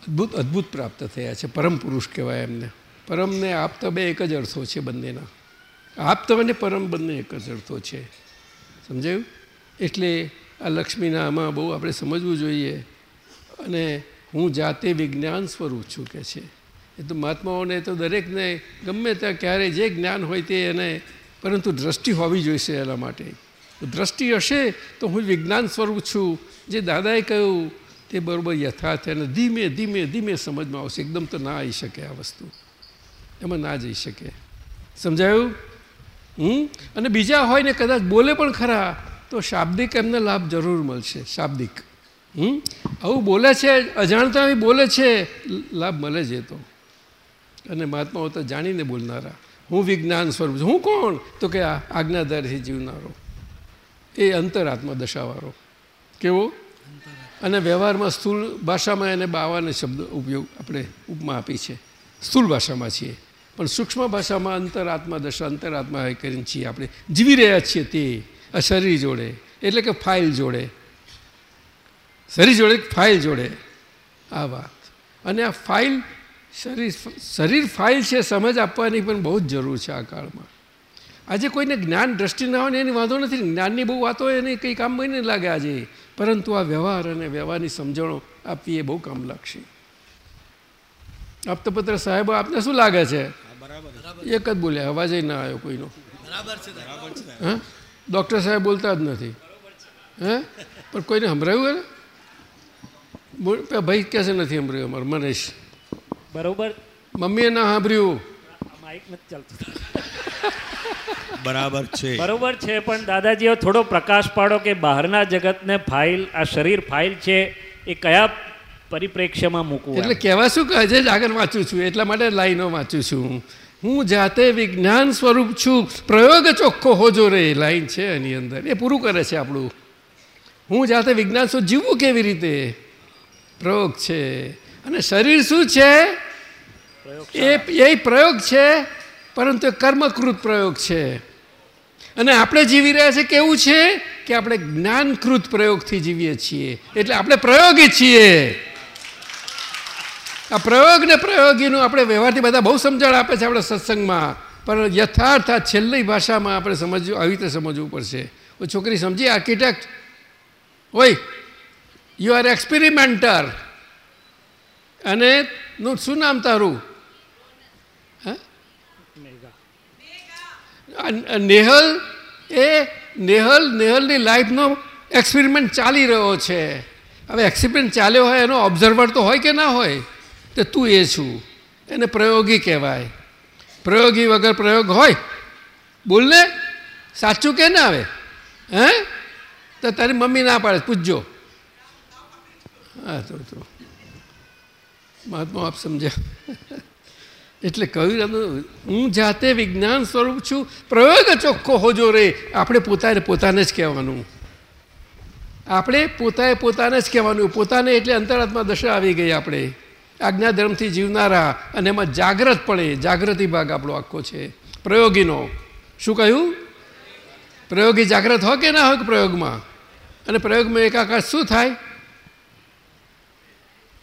અદ્ભુત અદ્ભુત પ્રાપ્ત થયા છે. પરમ પુરુષ કહેવાય એમને. પરમને આપતા બે એક જ અર્થો છે બંનેના. આપતા અને પરમ બંને એક જ અર્થો છે. સમજાયું? એટલે આ લક્ષ્મીના આમાં બહુ આપણે સમજવું જોઈએ. અને હું જાતે વિજ્ઞાન સ્વરૂપ છું કે છે. એ તો મહાત્માઓને તો દરેકને ગમે ત્યાં ક્યારે જે જ્ઞાન હોય તે એને, પરંતુ દ્રષ્ટિ હોવી જોઈશે એના માટે. દ્રષ્ટિ હશે તો હું વિજ્ઞાન સ્વરૂપ છું. જે દાદાએ કહ્યું તે બરાબર યથાર્થ અને ધીમે ધીમે ધીમે સમજમાં આવશે. એકદમ તો ના આવી શકે આ વસ્તુ. એમાં ના જઈ શકે. સમજાયું? હમ? અને બીજા હોય ને કદાચ બોલે પણ ખરા, તો શાબ્દિક એમને લાભ જરૂર મળશે. શાબ્દિક. હમ? આવું બોલે છે, અજાણતા બોલે છે, લાભ મળે છે તો. અને મહાત્માઓ તો જાણીને બોલનારા. હું વિજ્ઞાન સ્વરૂપ હું કોણ? તો કે આજ્ઞાધારથી જીવનારો. એ અંતરાત્મા દશાવાળો. કેવો? અને વ્યવહારમાં સ્થૂળ ભાષામાં એને બાવાને શબ્દ ઉપયોગ આપણે ઉપમા આપી છે. સ્થૂળ ભાષામાં છીએ. પણ સૂક્ષ્મ ભાષામાં અંતરાત્મા દશા, અંતરાત્મા કરીને છીએ આપણે. જીવી રહ્યા છીએ તે. આ શરીર જોડે. એટલે કે ફાઇલ જોડે. શરીર જોડે ફાઇલ જોડે? આ વાત. અને આ ફાઇલ શરીર શરીર ફાઇલ છે સમજ આપવાની પણ બહુ જ જરૂર છે આ કાળમાં. આજે કોઈને જ્ઞાન દ્રષ્ટિ ના હોય ને એની વાંધો નથી. જ્ઞાનની બહુ વાતો એને કંઈ કામ નહીં લાગે આજે. પરંતુ આ વ્યવહાર અને વ્યવહારની સમજણો આપવી એ બહુ કામ લાગશે. આપતપત્ર સાહેબ આપને શું લાગે છે? એક જ બોલ્યા અવાજ ના આવ્યો કોઈનો. હા? ડૉક્ટર સાહેબ બોલતા જ નથી. હે? પણ કોઈને સંભળાયું ભાઈ કહે છે નથી સાંભળ્યું અમારું મનેશ બરોબર. મમ્મીએ ના સાંભળ્યું. માઇક નથી ચાલતું. બરાબર છે. બરોબર છે પણ દાદાજીઓ થોડો પ્રકાશ પાડો કે બહારના જગતને ફાઇલ આ શરીર ફાઇલ છે એ કયા પરિપ્રેક્ષ્યમાં મૂકવું એટલે કહેવા શું કે હજે જ આગળ વાંચું છું એટલા માટે લાઈનો વાંચું છું. હું જાતે વિજ્ઞાન સ્વરૂપ છું. પ્રયોગ ચોખ્ખો હોજો રે લાઈન છે એની અંદર. એ પૂરું કરે છે આપણું. હું જાતે વિજ્ઞાન સ્વરૂપ જીવવું કેવી રીતે? પ્રયોગ છે. અને શરીર શું છે? એ એ પ્રયોગ છે, પરંતુ કર્મકૃત પ્રયોગ છે. અને આપણે જીવી રહ્યા છીએ કેવું છે કે આપણે જ્ઞાનકૃત પ્રયોગથી જીવીએ છીએ. એટલે આપણે પ્રયોગી છીએ. આ પ્રયોગ ને પ્રયોગીનું આપણે વ્યવહારથી બધા બહુ સમજણ આપે છે આપણે સત્સંગમાં. પણ યથાર્થ આ છેલ્લી ભાષામાં આપણે સમજવું, આવી રીતે સમજવું પડશે. છોકરી સમજી આર્કિટેક્ટ? ઓય યુ આર એક્સપેરિમેન્ટર અને શું નામ તારું? નેહલ? એ નેહલ, નેહલની લાઈફનો એક્સપેરિમેન્ટ ચાલી રહ્યો છે. હવે એક્સપેરિમેન્ટ ચાલ્યો હોય એનો ઓબ્ઝર્વર તો હોય કે ના હોય? તો તું એ છું. એને પ્રયોગી કહેવાય. પ્રયોગી વગર પ્રયોગ હોય? બોલ ને. સાચું કે ના આવે? હે? તો તારી મમ્મી ના પાડે. પૂછજો. હા, તો તો. મહાત્મા, આપ સમજ્યા. એટલે કહ્યું હું જાતે વિજ્ઞાન સ્વરૂપ છું, પ્રયોગ ચોખ્ખો હોજો રે. આપણે પોતાને પોતાને જ કહેવાનું. આપણે પોતાએ પોતાને જ કહેવાનું. પોતાને એટલે અંતરાત્મા દશા આવી ગઈ આપણે. આજ્ઞાધર્મથી જીવનારા અને એમાં જાગ્રત પડે. જાગૃતિ ભાગ આપણો આખો છે. પ્રયોગીનો. શું કહ્યું? પ્રયોગી જાગ્રત હોય કે ના હોય પ્રયોગમાં? અને પ્રયોગમાં એકાકાર શું થાય?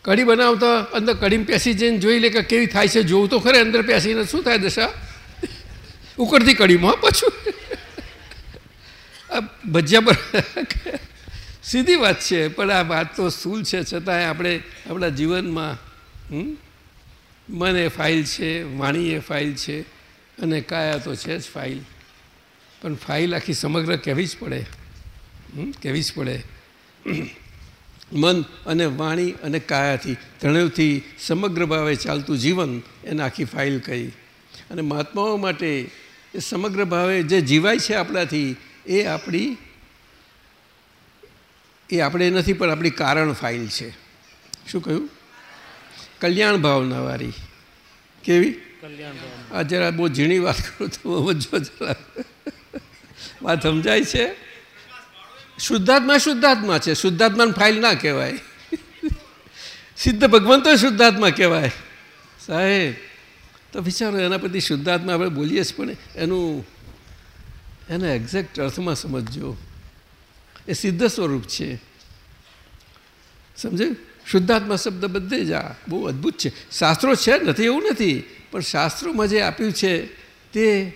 કઢી બનાવતા અંદર કઢીમાં પેસી જઈને જોઈ લે કે કેવી થાય છે, જોવું તો ખરે અંદર પેસીને શું થાય દશા? ઉકળતી કઢીમાં પાછું. આ ભજીયા પર સીધી વાત છે, પણ આ વાત તો સ્થૂલ છે, છતાંય આપણે આપણા જીવનમાં મન એ ફાઇલ છે, વાણી એ ફાઇલ છે, અને કાયા તો છે જ ફાઇલ. પણ ફાઇલ આખી સમગ્ર કહેવી જ પડે કહેવી જ પડે. મન અને વાણી અને કાયાથી ત્રણેયથી સમગ્ર ભાવે ચાલતું જીવન એને આખી ફાઇલ કહી. અને મહાત્માઓ માટે એ સમગ્ર ભાવે જે જીવાય છે આપણાથી એ આપણી એ આપણે નથી પણ આપણી કારણ ફાઇલ છે. શું કહ્યું? કલ્યાણ ભાવનાવાળી કેવી? આ જરા બહુ ઝીણી વાત કરું તો સમજો જરા વાત સમજાય છે? શુદ્ધાત્મા શુદ્ધાત્મા છે. શુદ્ધાત્માને ફાઇલ ના કહેવાય. સિદ્ધ ભગવંતો શુદ્ધાત્મા કહેવાય. સાહેબ, તો વિચારો, એના પછી શુદ્ધાત્મા આપણે બોલીએ છીએ, પણ એનું, એના એક્ઝેક્ટ અર્થમાં સમજજો. એ સિદ્ધ સ્વરૂપ છે. સમજે શુદ્ધાત્મા શબ્દ બધે જ આ બહુ અદ્ભુત છે. શાસ્ત્રો છે, નથી, એવું નથી. પણ શાસ્ત્રોમાં જે આપ્યું છે, તે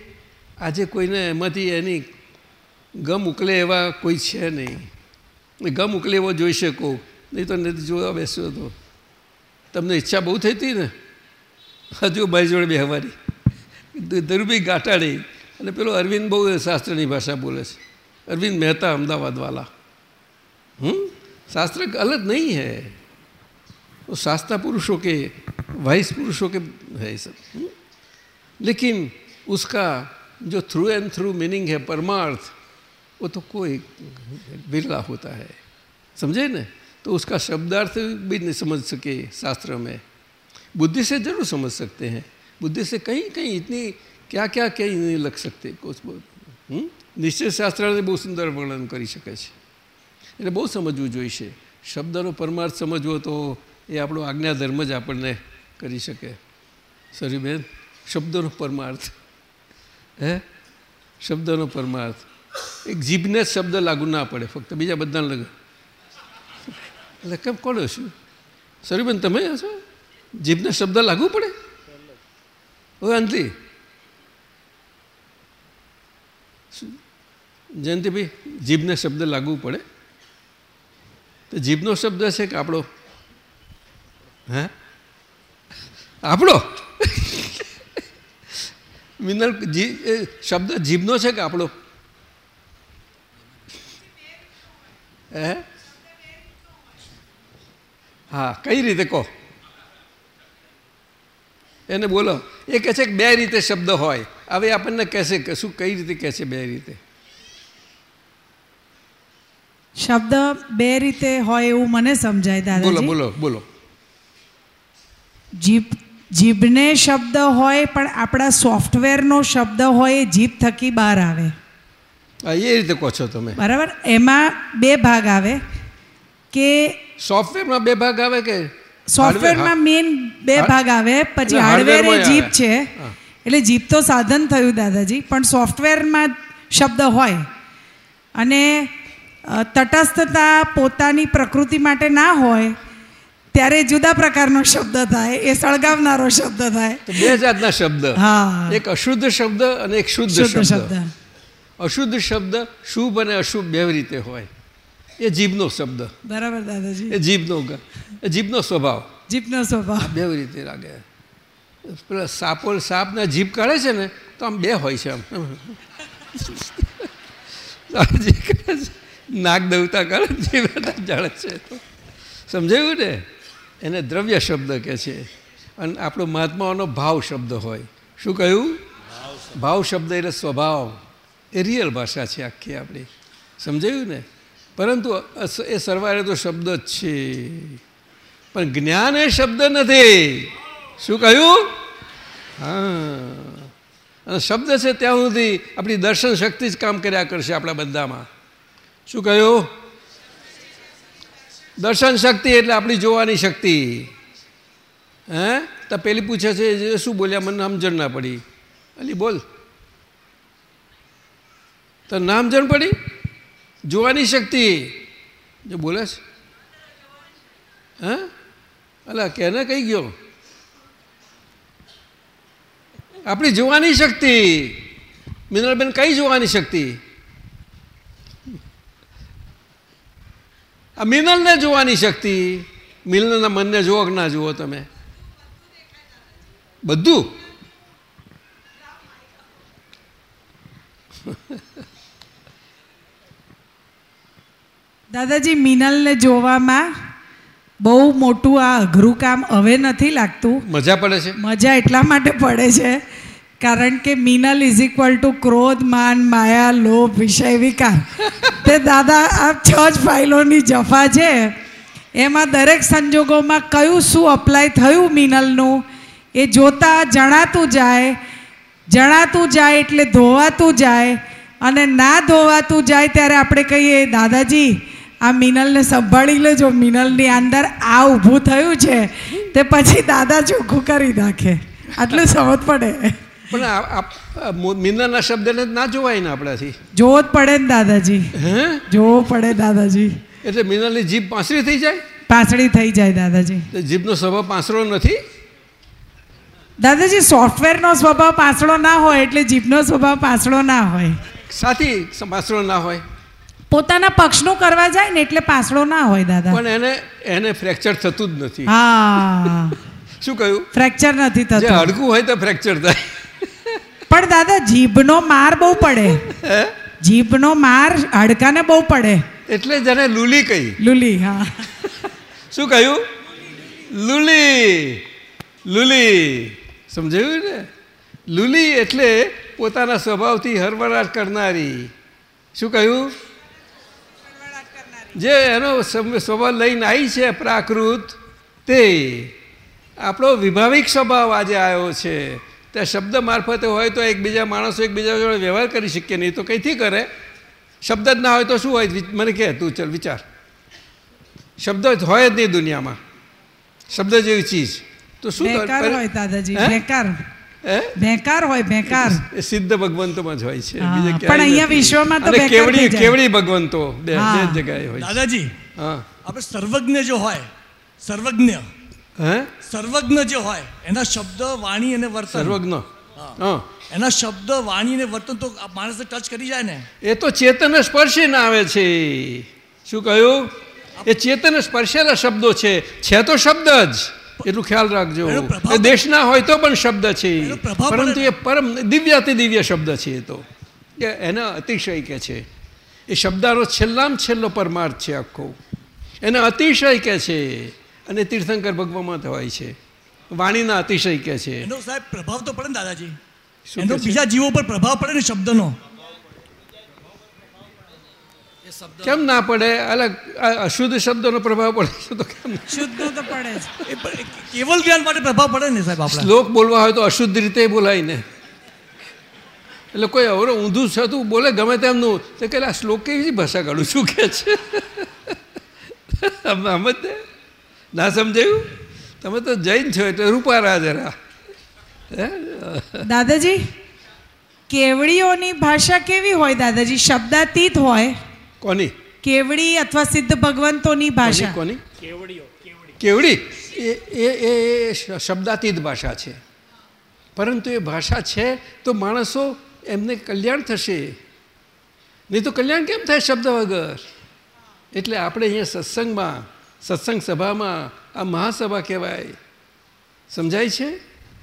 આજે કોઈને એમાંથી એની ગમ ઉકલે એવા કોઈ છે નહીં ગમ ઉકલે એવો જોઈ શકો નહીં તો નથી જોવા બેસ્યો તો તમને ઈચ્છા બહુ થઈ હતી ને હજુ ભાઈ જોડે બેહવાની ધરુભાઈ ગાંટાડી અને પેલો અરવિંદ બહુ શાસ્ત્રની ભાષા બોલે છે अरविंद मेहता अहमदाबाद वाला हम्म शास्त्र गलत नहीं है वो शास्त्र पुरुषों के वाइस पुरुषों के है सब लेकिन उसका जो थ्रू एंड थ्रू मीनिंग है परमार्थ वो तो कोई बिरला होता है समझे ना तो उसका शब्दार्थ भी नहीं समझ सके शास्त्र में बुद्धि से जरूर समझ सकते हैं बुद्धि से कहीं कहीं इतनी क्या क्या कहीं नहीं लग सकते कुछ નિશ્ચય શાસ્ત્રને બહુ સુંદર વર્ણન કરી શકે છે એટલે બહુ સમજવું જોઈશે શબ્દનો પરમાર્થ સમજવો તો એ આપણો આજ્ઞાધર્મ જ આપણને કરી શકે સરીબેન શબ્દનો પરમાર્થ હે શબ્દનો પરમાર્થ એક જીભને શબ્દ લાગુ ના પડે, ફક્ત બીજા બધાને લગ એટલે કેમ, કોણ હશું? સરીબેન, તમે હશો? જીભને શબ્દ લાગુ પડે? હવે અંતિ જયંતિભાઈ, જીભને શબ્દ લાગવું પડે? તો જીભનો શબ્દ છે કે આપણો? હે? આપણો? મિનલ શબ્દ જીભનો છે કે આપણો હે હા કઈ રીતે કહો? એને બોલો એ કહે છે કે બે રીતે શબ્દ હોય. હવે આપણને કહેશે કે શું કઈ રીતે કહે છે બે રીતે? શબ્દ બે રીતે હોય એવું મને સમજાય બોલો બોલો બોલો. જીભ જીભને શબ્દ હોય પણ આપણા સોફ્ટવેરનો શબ્દ હોય એ જીભ થકી બહાર આવે. એ રીતે કહો છો તમે. બરાબર? એમાં બે ભાગ આવે કે સોફ્ટવેરમાં બે ભાગ આવે કે? સોફ્ટવેરમાં મેઇન બે ભાગ આવે પછી હાર્ડવેર એ જીપ છે. એટલે જીભ તો સાધન થયું દાદાજી પણ સોફ્ટવેરમાં શબ્દ હોય. અને તટસ્થતા પોતાની પ્રકૃતિ માટે ના હોય ત્યારે જુદા પ્રકારનો શબ્દ થાય એ સળગાવનારો શબ્દ થાય. બે જાતના શબ્દ. હા. એક અશુદ્ધ શબ્દ અને એક શુદ્ધ શબ્દ. અશુદ્ધ શબ્દ શુભ અને અશુભ બે રીતે હોય. એ જીભનો શબ્દ. બરાબર દાદાજી. એ જીભનો એ જીભનો સ્વભાવ. જીભનો સ્વભાવ. બે રીતે લાગે. પેલા સાપો સાપના જીભ કાઢે છે ને તો આમ બે હોય છે આમ. નાગ દેવતા કાઢે જીભ જાણે છે. સમજાયું ને? એને દ્રવ્ય શબ્દ કે છે. અને આપણો મહાત્માઓનો ભાવ શબ્દ હોય. શું કહ્યું? ભાવ શબ્દ એટલે સ્વભાવ. એ રિયલ ભાષા છે આખી આપણી. સમજાયું ને? પરંતુ એ સરવારે તો શબ્દ જ છે. પણ જ્ઞાન એ શબ્દ નથી. શું કહ્યું? હા. અને શબ્દ છે ત્યાં સુધી આપણી દર્શન શક્તિ જ કામ કર્યા કરશે આપણા બધામાં. શું કહ્યું? દર્શન શક્તિ એટલે આપણી જોવાની શક્તિ. હે? તો પેલી પૂછે છે શું બોલ્યા? મને નામજણ ના પડી. અલી બોલ. તો નામજણ પડી? જોવાની શક્તિ. જો બોલે છે. હે? અલા, કેને કઈ ગયો? આપણી જોવાની શક્તિ. મિનલબેન કઈ જોવાની શક્તિ? આ મિનલને જોવાની શક્તિ. મિનલના મનને જુઓ કે ના જુઓ તમે? બધું? દાદાજી મિનલને જોવામાં બહુ મોટું આ અઘરું કામ હવે નથી લાગતું. મજા પડે છે? મજા એટલા માટે પડે છે કારણ કે મિનલ ઇઝ ઇક્વલ ટુ ક્રોધ માન માયા લોભ વિષય વિકાર. તે દાદા આ છ જ ફાઇલોની જફા છે. એમાં દરેક સંજોગોમાં કયું શું અપ્લાય થયું મિનલનું એ જોતા જણાતું જાય જણાતું જાય એટલે ધોવાતું જાય અને ના ધોવાતું જાય ત્યારે આપણે કહીએ દાદાજી આ મિનલને સંભાળી લેજો. મિનલની અંદર આ ઊભું થયું છે. તે પછી દાદા ચોખ્ખું કરી નાખે. આટલું સમજ પડે. પણ મિનલના શબ્દને ના જોવાય ને આપણાથી. જોવો જ પડે ને દાદાજી. હે? જોવો પડે દાદાજી. એટલે મિનલની જીભ પાંસરી થઈ જાય? પાસળી થઈ જાય દાદાજી. તો જીભનો સ્વભાવ પાસળો નથી? દાદાજી સોફ્ટવેરનો સ્વભાવ પાસળો ના હોય એટલે જીભનો સ્વભાવ પાસળો ના હોય. સાથી પાસળો ના હોય. પોતાના પક્ષનું કરવા જાય ને એટલે પાસળો ના હોય દાદા. પણ એને એને ફ્રેક્ચર થતું જ નથી. હા. શું કહ્યું? ફ્રેક્ચર નથી જે હડકું હોય તો ફ્રેક્ચર થાય. પણ દાદા જીભનો માર બહુ પડે. જીભનો માર હાડકાને બહુ પડે. એટલે જેને લુલી કહી. લુલી હા. શું કહ્યું? લુલી. લુલી. સમજાયું ને? લુલી એટલે પોતાના સ્વભાવથી હરવરાટ કરનારી. શું કહ્યું? જે એનો સ્વભાવ લઈને આવી છે પ્રાકૃત તે આપણો વિભાવિક સ્વભાવ આજે આવ્યો છે. તે શબ્દ મારફતે હોય તો એકબીજા માણસો એકબીજા જોડે વ્યવહાર કરી શકીએ નહીં તો કંઈથી કરે? શબ્દ જ ના હોય તો શું હોય? મને કહે તું ચલ વિચાર. શબ્દ હોય જ નહીં દુનિયામાં. શબ્દ જેવી ચીજ. તો શું બેકાર કર- હોય દાદાજી બેકાર. હે? બેકાર હોય ભેંકાર એ સિદ્ધ ભગવંતોમાં જ હોય છે. પણ અહીંયા વિશ્વમાં તો કેવડી કેવડી ભગવંતો બે બે જગ્યાએ હોય દાદાજી આપણે સર્વજ્ઞ જો હોય સર્વજ્ઞ. હે? સર્વજ્ઞ જે હોય એના શબ્દ વાણી અને વર્તન. સર્વજ્ઞ. હા. એના શબ્દ વાણી અને વર્તન તો માણસને ટચ કરી જાય ને. એ તો ચેતન સ્પર્શીને આવે છે. શું કહ્યું? એ ચેતન સ્પર્શેલા શબ્દો છે. છે તો શબ્દ જ. એટલું ખ્યાલ રાખજો. એ દેશના હોય તો પણ શબ્દ છે પરંતુ એ પરમ દિવ્યાતિ દિવ્ય શબ્દ છે એ તો. એને અતિશય કે છે. એ શબ્દાનો છેલ્લામાં છેલ્લો પરમાર્થ છે આખો. એને અતિશય કે છે અને તીર્થંકર ભગવાનમાં હોય છે. વાણીના અતિશય કે છે. એનો સાહેબ પ્રભાવ તો પડે ને દાદાજી. એનો બીજા જીવો પર પ્રભાવ પડે ને શબ્દનો. કેમ ના પડે? અલગ આ અશુદ્ધ શબ્દોનો પ્રભાવ પડે છે તો કેમ શુદ્ધ તો પડે કેવલ જ્ઞાન માટે પ્રભાવ પડે ને સાહેબ આપણે. શ્લોક બોલવા હોય તો અશુદ્ધ રીતે બોલાય ને. એટલે કોઈ અવરો ઊંધું છતું બોલે ગમે તેમનું તો કે આ શ્લોક કેવી ભાષા કાઢું શું કે છે? તમે સમજે ના સમજાયું? તમે તો જૈન છો એટલે રૂપારા જરા. હે? દાદાજી કેવડીઓની ભાષા કેવી હોય દાદાજી? શબ્દાતીત હોય. કોની? કેવડી અથવા સિદ્ધ ભગવંતોની ભાષા? કોની? કેવડીઓ કેવડી. કેવડી? એ એ એ શબ્દાતીત ભાષા છે. પરંતુ એ ભાષા છે તો માણસો એમને કલ્યાણ થશે. નહીં તો કલ્યાણ કેમ થાય શબ્દ વગર? એટલે આપણે અહીંયા સત્સંગમાં સત્સંગ સભામાં આ મહાસભા કહેવાય. સમજાય છે?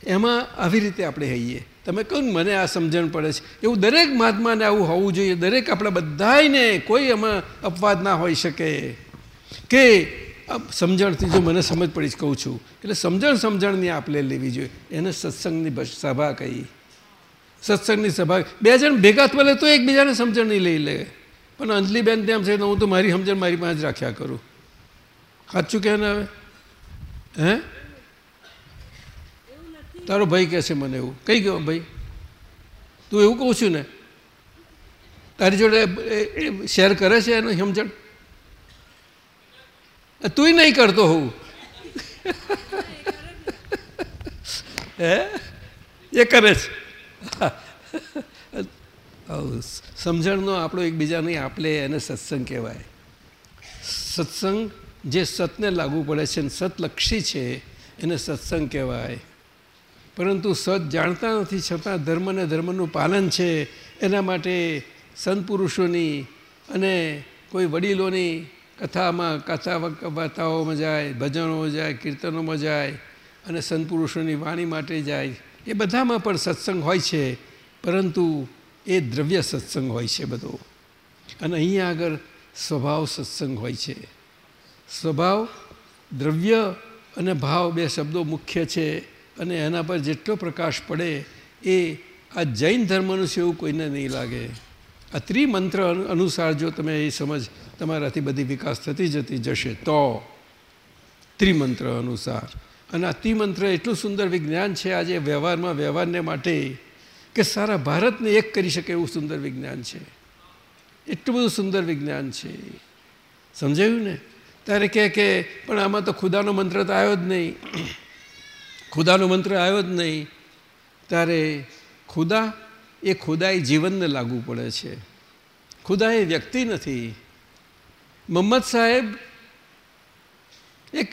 એમાં આવી રીતે આપણે હઈએ. તમે કહું મને આ સમજણ પડે છે? એવું દરેક મહાત્માને આવું હોવું જોઈએ. દરેક આપણા બધાને કોઈ એમાં અપવાદ ના હોઈ શકે. કે સમજણથી જો મને સમજ પડી કહું છું. એટલે સમજણ સમજણની આપણે લેવી જોઈએ. એને સત્સંગની સભા કહી. સત્સંગની સભા બે જણ ભેગા થવા તો એકબીજાને સમજણ નહીં લઈ લે. પણ અંજલીબેન તેમ છે તો હું તો મારી સમજણ મારી પાસે જ રાખ્યા કરું. સાચું કહે ને હવે? હે? તારો ભાઈ કહેશે મને એવું. કઈ ગયો ભાઈ? તું એવું કહું છું ને? તારી જોડે શેર કરે છે એનું સમજણ તું નહીં કરતો હોઉં. હે? એ કરે છે. સમજણનો આપણો એકબીજાને આપલે એને સત્સંગ કહેવાય. સત્સંગ જે સતને લાગુ પડે છે સતલક્ષી છે, એને સત્સંગ કહેવાય. પરંતુ સત જાણતા નથી, છતાં ધર્મ અને ધર્મનું પાલન છે, એના માટે સંત પુરુષોની અને કોઈ વડીલોની કથામાં, કથા વાર્તાઓમાં જાય, ભજનોમાં જાય, કીર્તનોમાં જાય અને સંત પુરુષોની વાણી માટે જાય, એ બધામાં પણ સત્સંગ હોય છે, પરંતુ એ દ્રવ્ય સત્સંગ હોય છે બધો. અને અહીંયા આગળ સ્વભાવ સત્સંગ હોય છે. સ્વભાવ, દ્રવ્ય અને ભાવ બે શબ્દો મુખ્ય છે. અને એના પર જેટલો પ્રકાશ પડે એ આ જૈન ધર્મનું છે એવું કોઈને નહીં લાગે. આ ત્રિમંત્ર અનુસાર જો તમે એ સમજ તમારાથી બધી વિકાસ થતી જતી જશે તો ત્રિમંત્ર અનુસાર. અને આ ત્રિમંત્ર એટલું સુંદર વિજ્ઞાન છે આજે વ્યવહારમાં, વ્યવહારને માટે કે સારા ભારતને એક કરી શકે એવું સુંદર વિજ્ઞાન છે. એટલું બધું સુંદર વિજ્ઞાન છે. સમજાયું ને? ત્યારે કહે કે, પણ આમાં તો ખુદાનો મંત્ર તો આવ્યો જ નહીં. ખુદાનો મંત્ર આવ્યો જ નહીં. ત્યારે ખુદા એ ખુદા એ જીવનને લાગુ પડે છે. ખુદા એ વ્યક્તિ નથી. મોહમ્મદ સાહેબ એક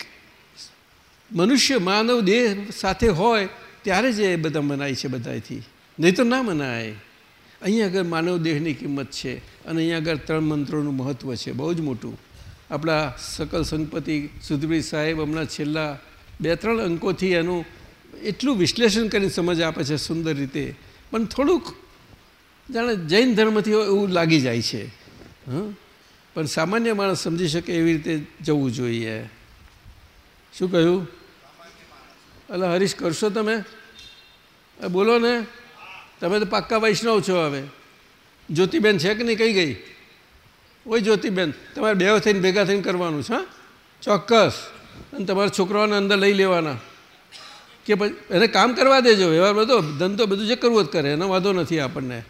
મનુષ્ય માનવ દેહ સાથે હોય ત્યારે જ એ બધા મનાય છે બધાથી નહીં તો ના મનાય. અહીંયા આગળ માનવ દેહની કિંમત છે અને અહીંયા આગળ ત્રણ મંત્રોનું મહત્ત્વ છે. બહુ જ મોટું. આપણા સકલ સંપતિ સુધીભાઈ સાહેબ હમણાં છેલ્લા બે ત્રણ અંકોથી એનું એટલું વિશ્લેષણ કરીને સમજ આપે છે સુંદર રીતે. પણ થોડુંક જાણે જૈન ધર્મથી હોય એવું લાગી જાય છે. હં? પણ સામાન્ય માણસ સમજી શકે એવી રીતે જવું જોઈએ. શું કહ્યું? એટલે હરીશ, કરશો તમે? બોલો ને. તમે તો પાક્કા વૈષ્ણવ છો હવે. જ્યોતિબેન છે કે નહીં? કઈ ગઈ? ઓય જ્યોતિબેન, તમારે બે થઈને, ભેગા થઈને કરવાનું છે, હા? ચોક્કસ. અને તમારા છોકરાઓને અંદર લઈ લેવાના. કે પછી એને કામ કરવા દેજો વ્યવહાર બધો ધંધો બધું જે કરવું જ કરે, એનો વાંધો નથી આપણને.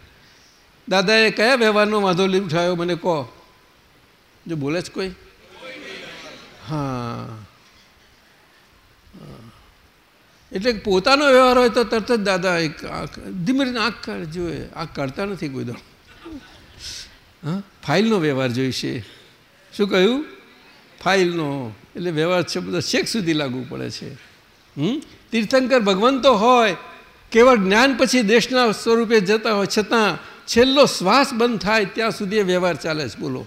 દાદાએ કયા વ્યવહારનો વાંધો ઉઠાવ્યો મને કહો. જો બોલે જ કોઈ? હા. એટલે પોતાનો વ્યવહાર હોય તો તરત જ દાદા એક આંખ, ધીમે રહીને આંખ જોઈએ આંખ કાઢતા નથી કોઈ દો હા? ફાઇલનો વ્યવહાર જોઈશે. શું કહ્યું? ફાઇલનો, એટલે વ્યવહાર છે બધો શેખ સુધી લાગુ પડે છે. હમ? તીર્થંકર ભગવંતો હોય, કેવળ જ્ઞાન પછી દેશના સ્વરૂપે જતા હોય, છતાં છેલ્લો શ્વાસ બંધ થાય, ત્યાં સુધી એ વ્યવહાર ચાલે છે. બોલો.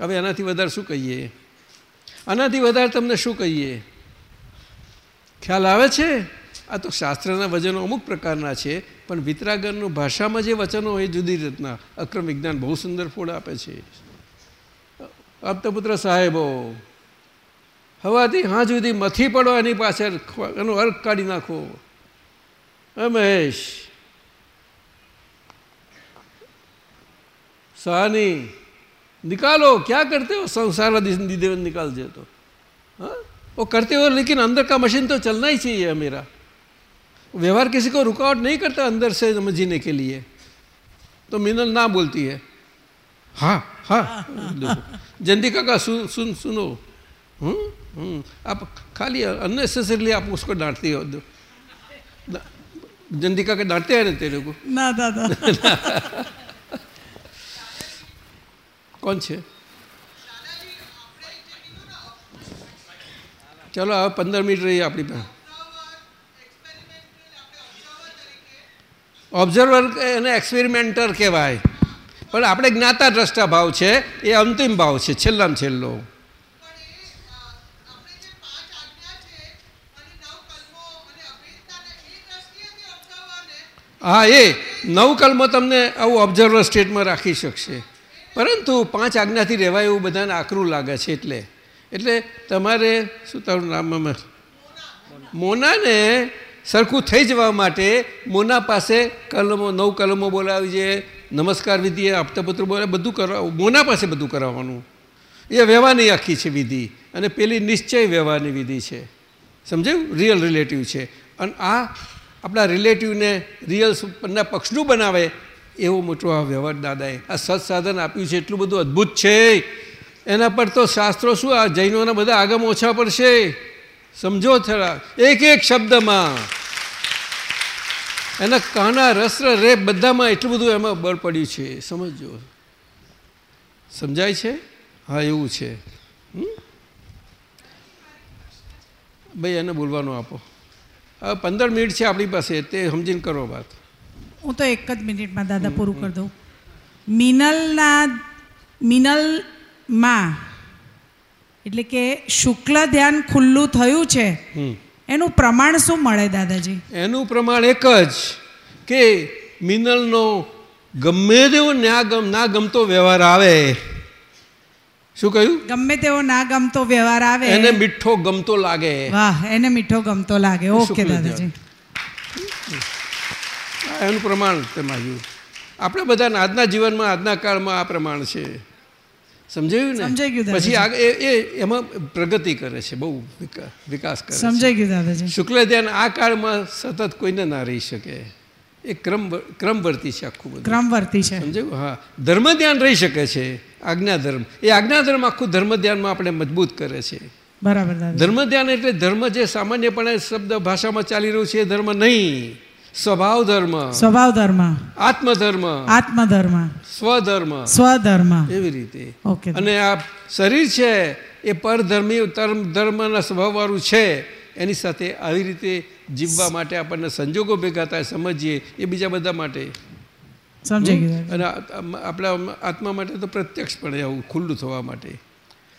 હવે આનાથી વધારે શું કહીએ? આનાથી વધારે તમને શું કહીએ? ખ્યાલ આવે છે? આ તો શાસ્ત્રના વચનો અમુક પ્રકારના છે, પણ વિતરાગરનું ભાષામાં જે વચનો હોય એ જુદી રીતના. અક્રમ વિજ્ઞાન બહુ સુંદર ફોડ આપે છે. આપતપુત્ર સાહેબો હવાથી હા સુધી મથી પડો એની પાછળ એનો અર્ક કાઢી નાખો હે મહેશ सहानी निकालो क्या करते हो संसार निदेव निकाल दे तो हाँ वो करते हो लेकिन अंदर का मशीन तो चलना ही चाहिए मेरा व्यवहार किसी को रुकावट नहीं करता अंदर से समझने के लिए तो मिनल ना बोलती है हाँ हाँ जंदिका का सुन सुन सुनो हम्म हम्म आप खाली अननेसेसरली आप उसको डांटती हो जंदिका के डांटते हैं ना तेरे को ના દાદા કોણ છે ચાલો હવે પંદર મિનિટ રહી આપણી પાસે ઓબ્ઝર્વર એને એક્સપેરિમેન્ટર કહેવાય પણ આપણે જ્ઞાતા દ્રષ્ટા ભાવ છે એ અંતિમ ભાવ છે છેલ્લામાં છેલ્લો હા, એ. નવ કલમો તમને આવું ઓબ્ઝર્વર સ્ટેટમાં રાખી શકશે. પરંતુ પાંચ આજ્ઞાથી રહેવાય એવું બધાને આકરું લાગે છે એટલે. એટલે તમારે શું તારું નામ મોનાને સરખું થઈ જવા માટે મોના પાસે કલમો નવ કલમો બોલાવી છે, નમસ્કાર વિધિ, આપતાપત્ર બોલાવે, બધું કરાવવું મોના પાસે બધું કરાવવાનું. એ વ્યવહારની આખી છે વિધિ. અને પેલી નિશ્ચય વ્યવહારની વિધિ છે. સમજાયું? રિયલ રિલેટિવ છે. અને આ આપણા રિલેટિવને રિયલ ના પક્ષનું બનાવે, એવો મોટો આ વ્યવહાર દાદાએ આ સત્સાધન આપ્યું છે, એટલું બધું અદ્ભુત છે. એના પર તો શાસ્ત્રો શું, આ જૈનોના બધા આગમ ઓછા પડશે. સમજો થરા, એક એક શબ્દમાં. એના કાના રસ્ર રેપ બધામાં એટલું બધું એમાં બળ પડ્યું છે, સમજો. સમજાય છે? હા, એવું છે. ભાઈ, એને બોલવાનું આપો. હવે પંદર મિનિટ છે આપણી પાસે તે સમજીને કરો વાત. હું તો એક જ મિનિટમાં દાદા પૂરું કરી દઉં. મિનલના મિનલમાં એટલે કે શુક્લ ધ્યાન ખુલ્લું થયું છે એનું પ્રમાણ શું મળે દાદાજી? એનું પ્રમાણ એક જ કે મિનલનો ગમે તેવો ના ગમ ના ગમતો વ્યવહાર આવે. શું કહ્યું? ગમે તેવો ના ગમતો વ્યવહાર આવે. એને મીઠો ગમતો લાગે. વાહ એને મીઠો ગમતો લાગે. ઓકે દાદાજી. એનું પ્રમાણ તેમાં આવ્યું. આપણે બધા આજના જીવનમાં આજના કાળમાં આ પ્રમાણ છે. સમજાયું ને? સમજાઈ ગયું પછી આગળ એ એ એમાં પ્રગતિ કરે છે બહુ વિકાસ કરે સમજાઈ ગયું દાદાજી. શુક્લ ધ્યાન આ કાળમાં સતત કોઈને ના રહી શકે. એ ક્રમ ક્રમવર્તી છે આખું બધું. ક્રમવર્તી છે. સમજાયું? હા. ધર્મ ધ્યાન રહી શકે છે આજ્ઞા ધર્મ એ આજ્ઞા ધર્મ આખું ધર્મ ધ્યાનમાં આપણે મજબૂત કરે છે. બરાબર ધર્મ ધ્યાન એટલે ધર્મ જે સામાન્યપણે શબ્દ ભાષામાં ચાલી રહ્યું છે એ ધર્મ નહીં. સ્વભાવ ધર્મ. સ્વભાવ ધર્મ. આત્મધર્મ. આત્મધર્મ. સ્વધર્મ. સ્વધર્મ. એવી રીતે. ઓકે અને આ શરીર છે એ પરધર્મી ધર્મ ધર્મના સ્વભાવવાળું છે. એની સાથે આવી રીતે જીવવા માટે આપણને સંજોગો ભેગા થાય સમજીએ એ બીજા બધા માટે. સમજાઈ ગયું. અને આપણા આત્મા માટે તો પ્રત્યક્ષપણે આવું ખુલ્લું થવા માટે.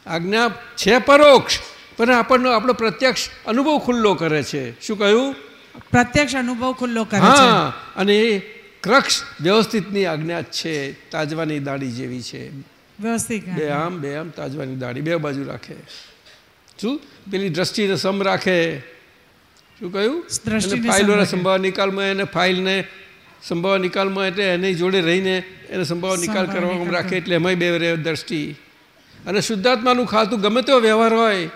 આજ્ઞા છે પરોક્ષ પણ આપણનો આપણો પ્રત્યક્ષ અનુભવ ખુલ્લો કરે છે. શું કહ્યું? પ્રત્યક્ષ અનુભવ ખુલ્લો કરે છે. હા અને એ ક્રક્ષ વ્યવસ્થિતની આજ્ઞા છે તાજવાની દાડી જેવી છે. વ્યવસ્થિત બે આમ બે આમ તાજવાની દાડી બે બાજુ રાખે. શું? પેલી દ્રષ્ટિને સમ રાખે. શું કહ્યું? ફાઇલ. સંભાવ નિકાલમાં એને ફાઇલને સંભાવ નિકાલમાં એટલે એની જોડે રહીને એને સંભાવ નિકાલ કરવા કરવામાં રાખે એટલે એમાંય બે દ્રષ્ટિ. અને શુદ્ધાત્માનું ખાતું ગમે તેવો વ્યવહાર હોય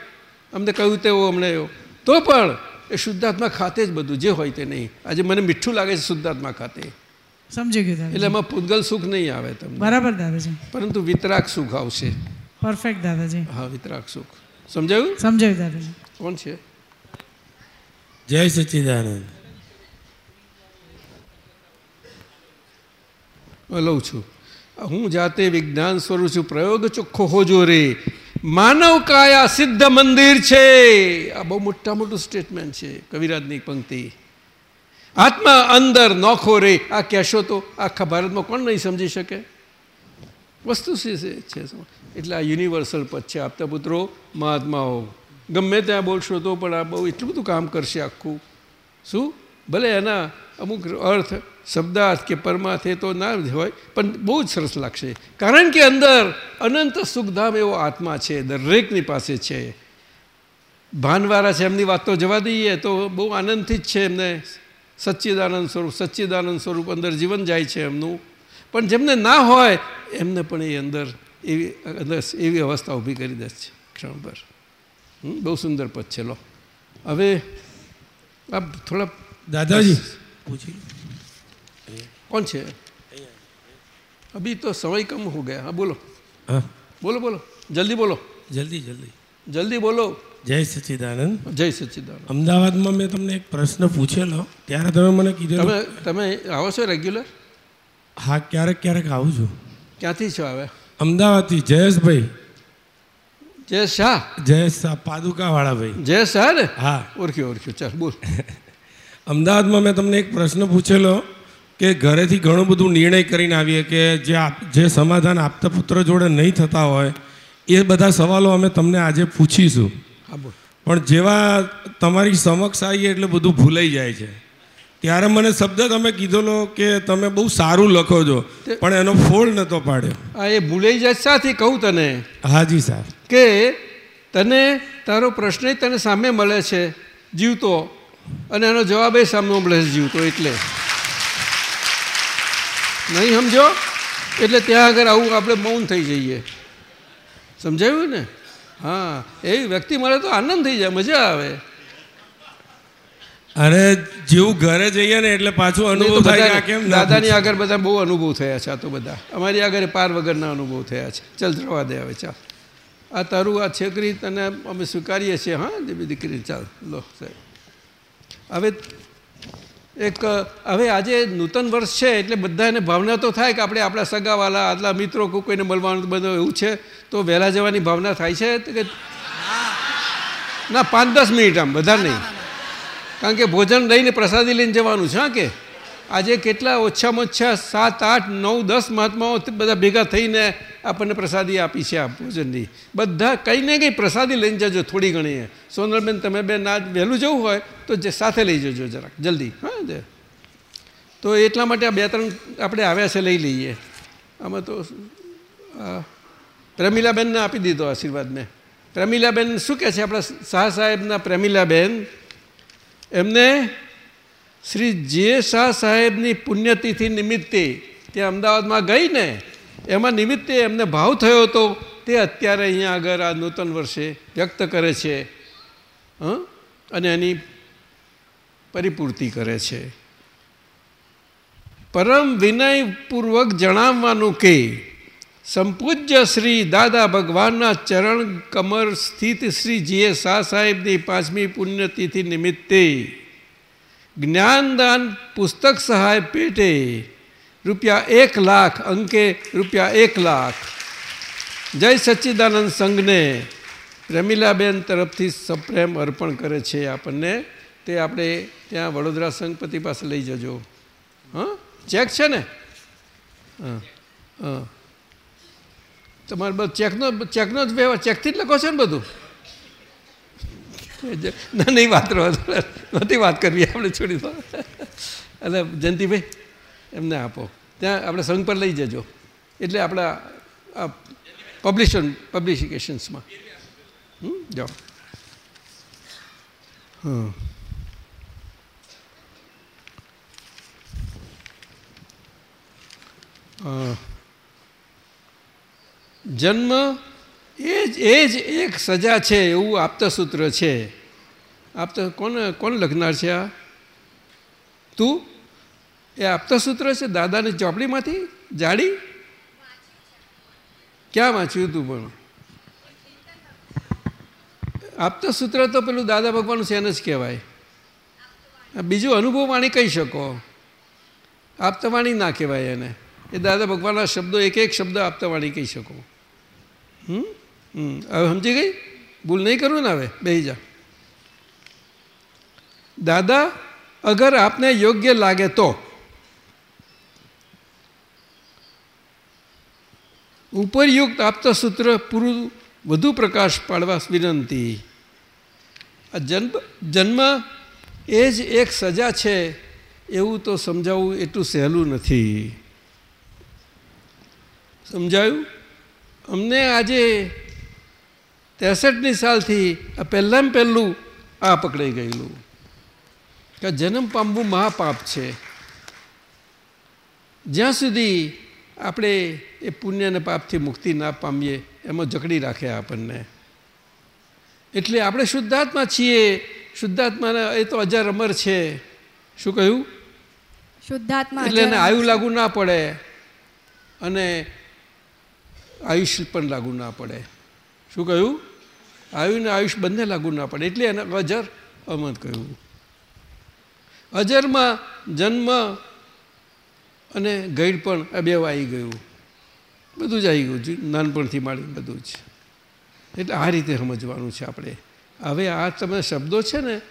અમને કહ્યું તેવો અમને એવો. તો પણ એ શુદ્ધાત્મા ખાતે જ બધું જે હોય તે નહીં. આજે મને મીઠું લાગે છે શુદ્ધાત્મા ખાતે. સમજી ગયું એટલે એમાં પૂતગલ સુખ નહીં આવે તમને. બરાબર દાદાજી. પરંતુ વિતરાક સુખ આવશે. પરફેક્ટ દાદાજી. હા વિતરાક સુખ. સમજાયું? સમજાયું દાદાજી. કોણ છે? જય સચ્ચિદાનંદ લઉં છું. હું જાતે વિજ્ઞાન સ્વરૂપ છું. પ્રયોગ ચોખ્ખો હોજો રે. માનવ કાયા સિદ્ધ મંદિર છે. આ બહુ મોટા મોટું સ્ટેટમેન્ટ છે કવિરાજની પંક્તિ. આત્મા અંદર નોખો રે. આ કહેશો તો આખા ભારતમાં કોણ નહીં સમજી શકે? વસ્તુ છે એટલે આ યુનિવર્સલ પદ છે. આપતા પુત્રો, મહાત્માઓ. ગમે ત્યાં બોલશો તો પણ આ બહુ એટલું બધું કામ કરશે આખું. શું? ભલે એના અમુક અર્થ, શબ્દાર્થ કે પરમાર્થ એ તો ના હોય, પણ બહુ જ સરસ લાગશે. કારણ કે અંદર અનંત સુખધામ એવો આત્મા છે, દરેકની પાસે છે. ભાનવાળા છે, એમની વાત તો જવા દઈએ, તો બહુ આનંદથી જ છે એમને. સચ્ચિદાનંદ સ્વરૂપ સચ્ચિદાનંદ સ્વરૂપ અંદર જીવન જાય છે એમનું. પણ જેમને ના હોય, એમને પણ એ અંદર એવી અંદર એવી અવસ્થા ઊભી કરી દે છે. ક્ષણ પર બહુ સુંદર પદ છે લો. હવે આ થોડા દાદાજી. પૂછી. કોણ છે? અભી તો સમય કમ હો ગયા. હા બોલો. હા. બોલો બોલો. જલ્દી બોલો. જલ્દી જલ્દી. જલ્દી બોલો. જય સચ્ચિદાનંદ જય સચ્ચિદાનંદ અમદાવાદમાં મેં તમને એક પ્રશ્ન પૂછેલો. ત્યારે તમે મને કીધું તમે તમે આવો છો રેગ્યુલર હા ક્યારેક ક્યારેક આવું છું. ક્યાંથી છો હવે? અમદાવાદથી જયેશભાઈ. જય શાહ. જય શાહ પાદુકાવાળા ભાઈ. જય શાહ ને? હા. ઓળખ્યો ઓળખ્યો. ચાલ બોલ. અમદાવાદમાં મેં તમને એક પ્રશ્ન પૂછેલો કે ઘરેથી ઘણું બધું નિર્ણય કરીને આવીએ કે જે આપ- જે સમાધાન આપતા પુત્ર જોડે નહીં થતા હોય એ બધા સવાલો અમે તમને આજે પૂછીશું. પણ જેવા તમારી સમક્ષ આવીએ એટલે બધું ભૂલાઈ જાય છે. ત્યારે મને શબ્દ તમે કીધેલો કે તમે બહુ સારું લખો છો પણ એનો ફોડ નહોતો પાડ્યો. આ એ ભૂલાઈ જાય સાથી કહું તને. હાજી સાહેબ. કે તને તારો પ્રશ્ન તને સામે મળે છે જીવતો. અને એનો જવાબ એ સામે મળે છે જીવતો એટલે. નહીં સમજો? એટલે ત્યાં આગળ આવું આપણે મૌન થઈ જઈએ. સમજાયું ને? હા એવી વ્યક્તિ મળે તો આનંદ થઈ જાય મજા આવે. અરે જેવું ઘરે જઈએ ને એટલે પાછું અનુભવ થાય કેમ દાદાની આગળ બધા બહુ અનુભવ થયા છે આ તો બધા. અમારી આગળ પાર વગરના અનુભવ થયા છે. ચલ જવા દે હવે ચાલ. આ તારું આ છેકરી તને અમે સ્વીકારીએ છીએ, હા, જે બી દીકરી ચાલ, લો, સાહેબ. હવે એક, હવે આજે નૂતન વર્ષ છે એટલે બધાને ભાવના તો થાય કે આપણે આપણા સગાવાલા, આટલા મિત્રો કોઈ કોઈને મળવાનું બધું એવું છે, તો વહેલા જવાની ભાવના થાય છે કે ના, પાંચ દસ મિનિટ આમ બધા નહીં. કારણ કે ભોજન લઈને પ્રસાદી લઈને જવાનું છે, હા, કે? આજે કેટલા ઓછામાં ઓછા સાત, આઠ, નવ, દસ મહાત્માઓ બધા ભેગા થઈને આપણને પ્રસાદી આપી છે આ ભોજનની. બધા કંઈ ને કંઈ પ્રસાદી લઈને જજો થોડી ઘણી સોનલબેન, તમે બેન આજ વહેલું જવું હોય તો જે સાથે લઈ જજો જરાક, જલ્દી. હા તો એટલા માટે આ બે ત્રણ આપણે આવ્યા છે, લઈ લઈએ. આમાં તો પ્રમીલાબેનને આપી દીધો આશીર્વાદ મેં પ્રેમિલાબેન શું કહે છે? આપણા શાહ સાહેબના પ્રેમિલાબેન, એમને શ્રી જે શાહ સાહેબની પુણ્યતિથિ નિમિત્તે ત્યાં અમદાવાદમાં ગઈ ને, એમાં નિમિત્તે એમને ભાવ થયો હતો, તે અત્યારે અહીંયા આગળ આ નૂતન વર્ષે વ્યક્ત કરે છે અને એની પરિપૂર્તિ કરે છે. પરમ વિનયપૂર્વક જણાવવાનું કે, સંપૂજ્ય શ્રી દાદા ભગવાનના ચરણ કમર સ્થિત શ્રી જીએ શાહ સાહેબની પાંચમી પુણ્યતિથિ નિમિત્તે જ્ઞાનદાન પુસ્તક સહાય પેટે રૂપિયા એક લાખ, અંકે રૂપિયા એક લાખ. જય સચ્ચિદાનંદ સંઘને રમીલાબેન તરફથી સપ્રેમ અર્પણ કરે છે આપણને. તે આપણે ત્યાં વડોદરા સંઘપતિ પાસે લઈ જજો. હં? ચેક છે ને? હા હા. તમારે બધું ચેકનો ચેકનો જ વ્યવહાર, ચેકથી જ લખો છો ને બધું? ના, નહીં, વાત નથી વાત કરવી, આપણે છોડી દો. એટલે જયંતિભાઈ, એમને આપો. ત્યાં આપણે સંઘ પર લઈ જજો. એટલે આપણા પબ્લિશન પબ્લિશિકેશન્સમાં જાઓ. હમ જન્મ એ જ એ જ એક સજા છે એવું આપતા સૂત્ર છે. આપતા કોને કોણ લખનાર છે આ? તું? એ આપતા સૂત્ર છે દાદાની ચોપડીમાંથી? જાડી? ક્યાં વાંચ્યું તું પણ? આપતા સૂત્ર તો પેલું દાદા ભગવાનનું એને જ કહેવાય. બીજું બીજું અનુભવવાણી કહી શકો. આપતાવાણી ના કહેવાય એને. એ દાદા ભગવાનના શબ્દો એક એક શબ્દ આપતાવાણી કહી શકો. હમ? હવે સમજી ગઈ? ભૂલ નહીં કરું ને હવે? બે જા. દાદા, અગર આપને યોગ્ય લાગે તો? ઉપરયુક્ત આપતા સૂત્ર પૂરું વધુ પ્રકાશ પાડવા વિનંતી. આ જન્મ જન્મ એ જ એક સજા છે, એવું તો સમજાવવું એટલું સહેલું નથી. સમજાયું? અમને આજે ત્રેસઠની સાલથી આ પહેલાં પહેલું આ પકડાઈ ગયેલું. કે જન્મ પામવું મહાપાપ છે. જ્યાં સુધી આપણે એ પુણ્ય અને પાપથી મુક્તિ ના પામીએ એમાં જકડી રાખે આપણને. એટલે આપણે શુદ્ધાત્મા છીએ. શુદ્ધાત્માના એ તો અજર અમર છે. શું કહ્યું? શુદ્ધાત્મા એટલે એને આયુ લાગુ ના પડે અને આયુષ્ય પણ લાગુ ના પડે. શું કહ્યું? આયુ ને આયુષ બંને લાગુ ના પડે. એટલે એને અજર અમર કહ્યું. અજરમાં જન્મ અને ગઈડ પણ બે આવી ગયું. બધું જ આવી ગયું. નાનપણથી માંડીને બધું જ. એટલે આ રીતે સમજવાનું છે આપણે. હવે આ તમે શબ્દો છે ને,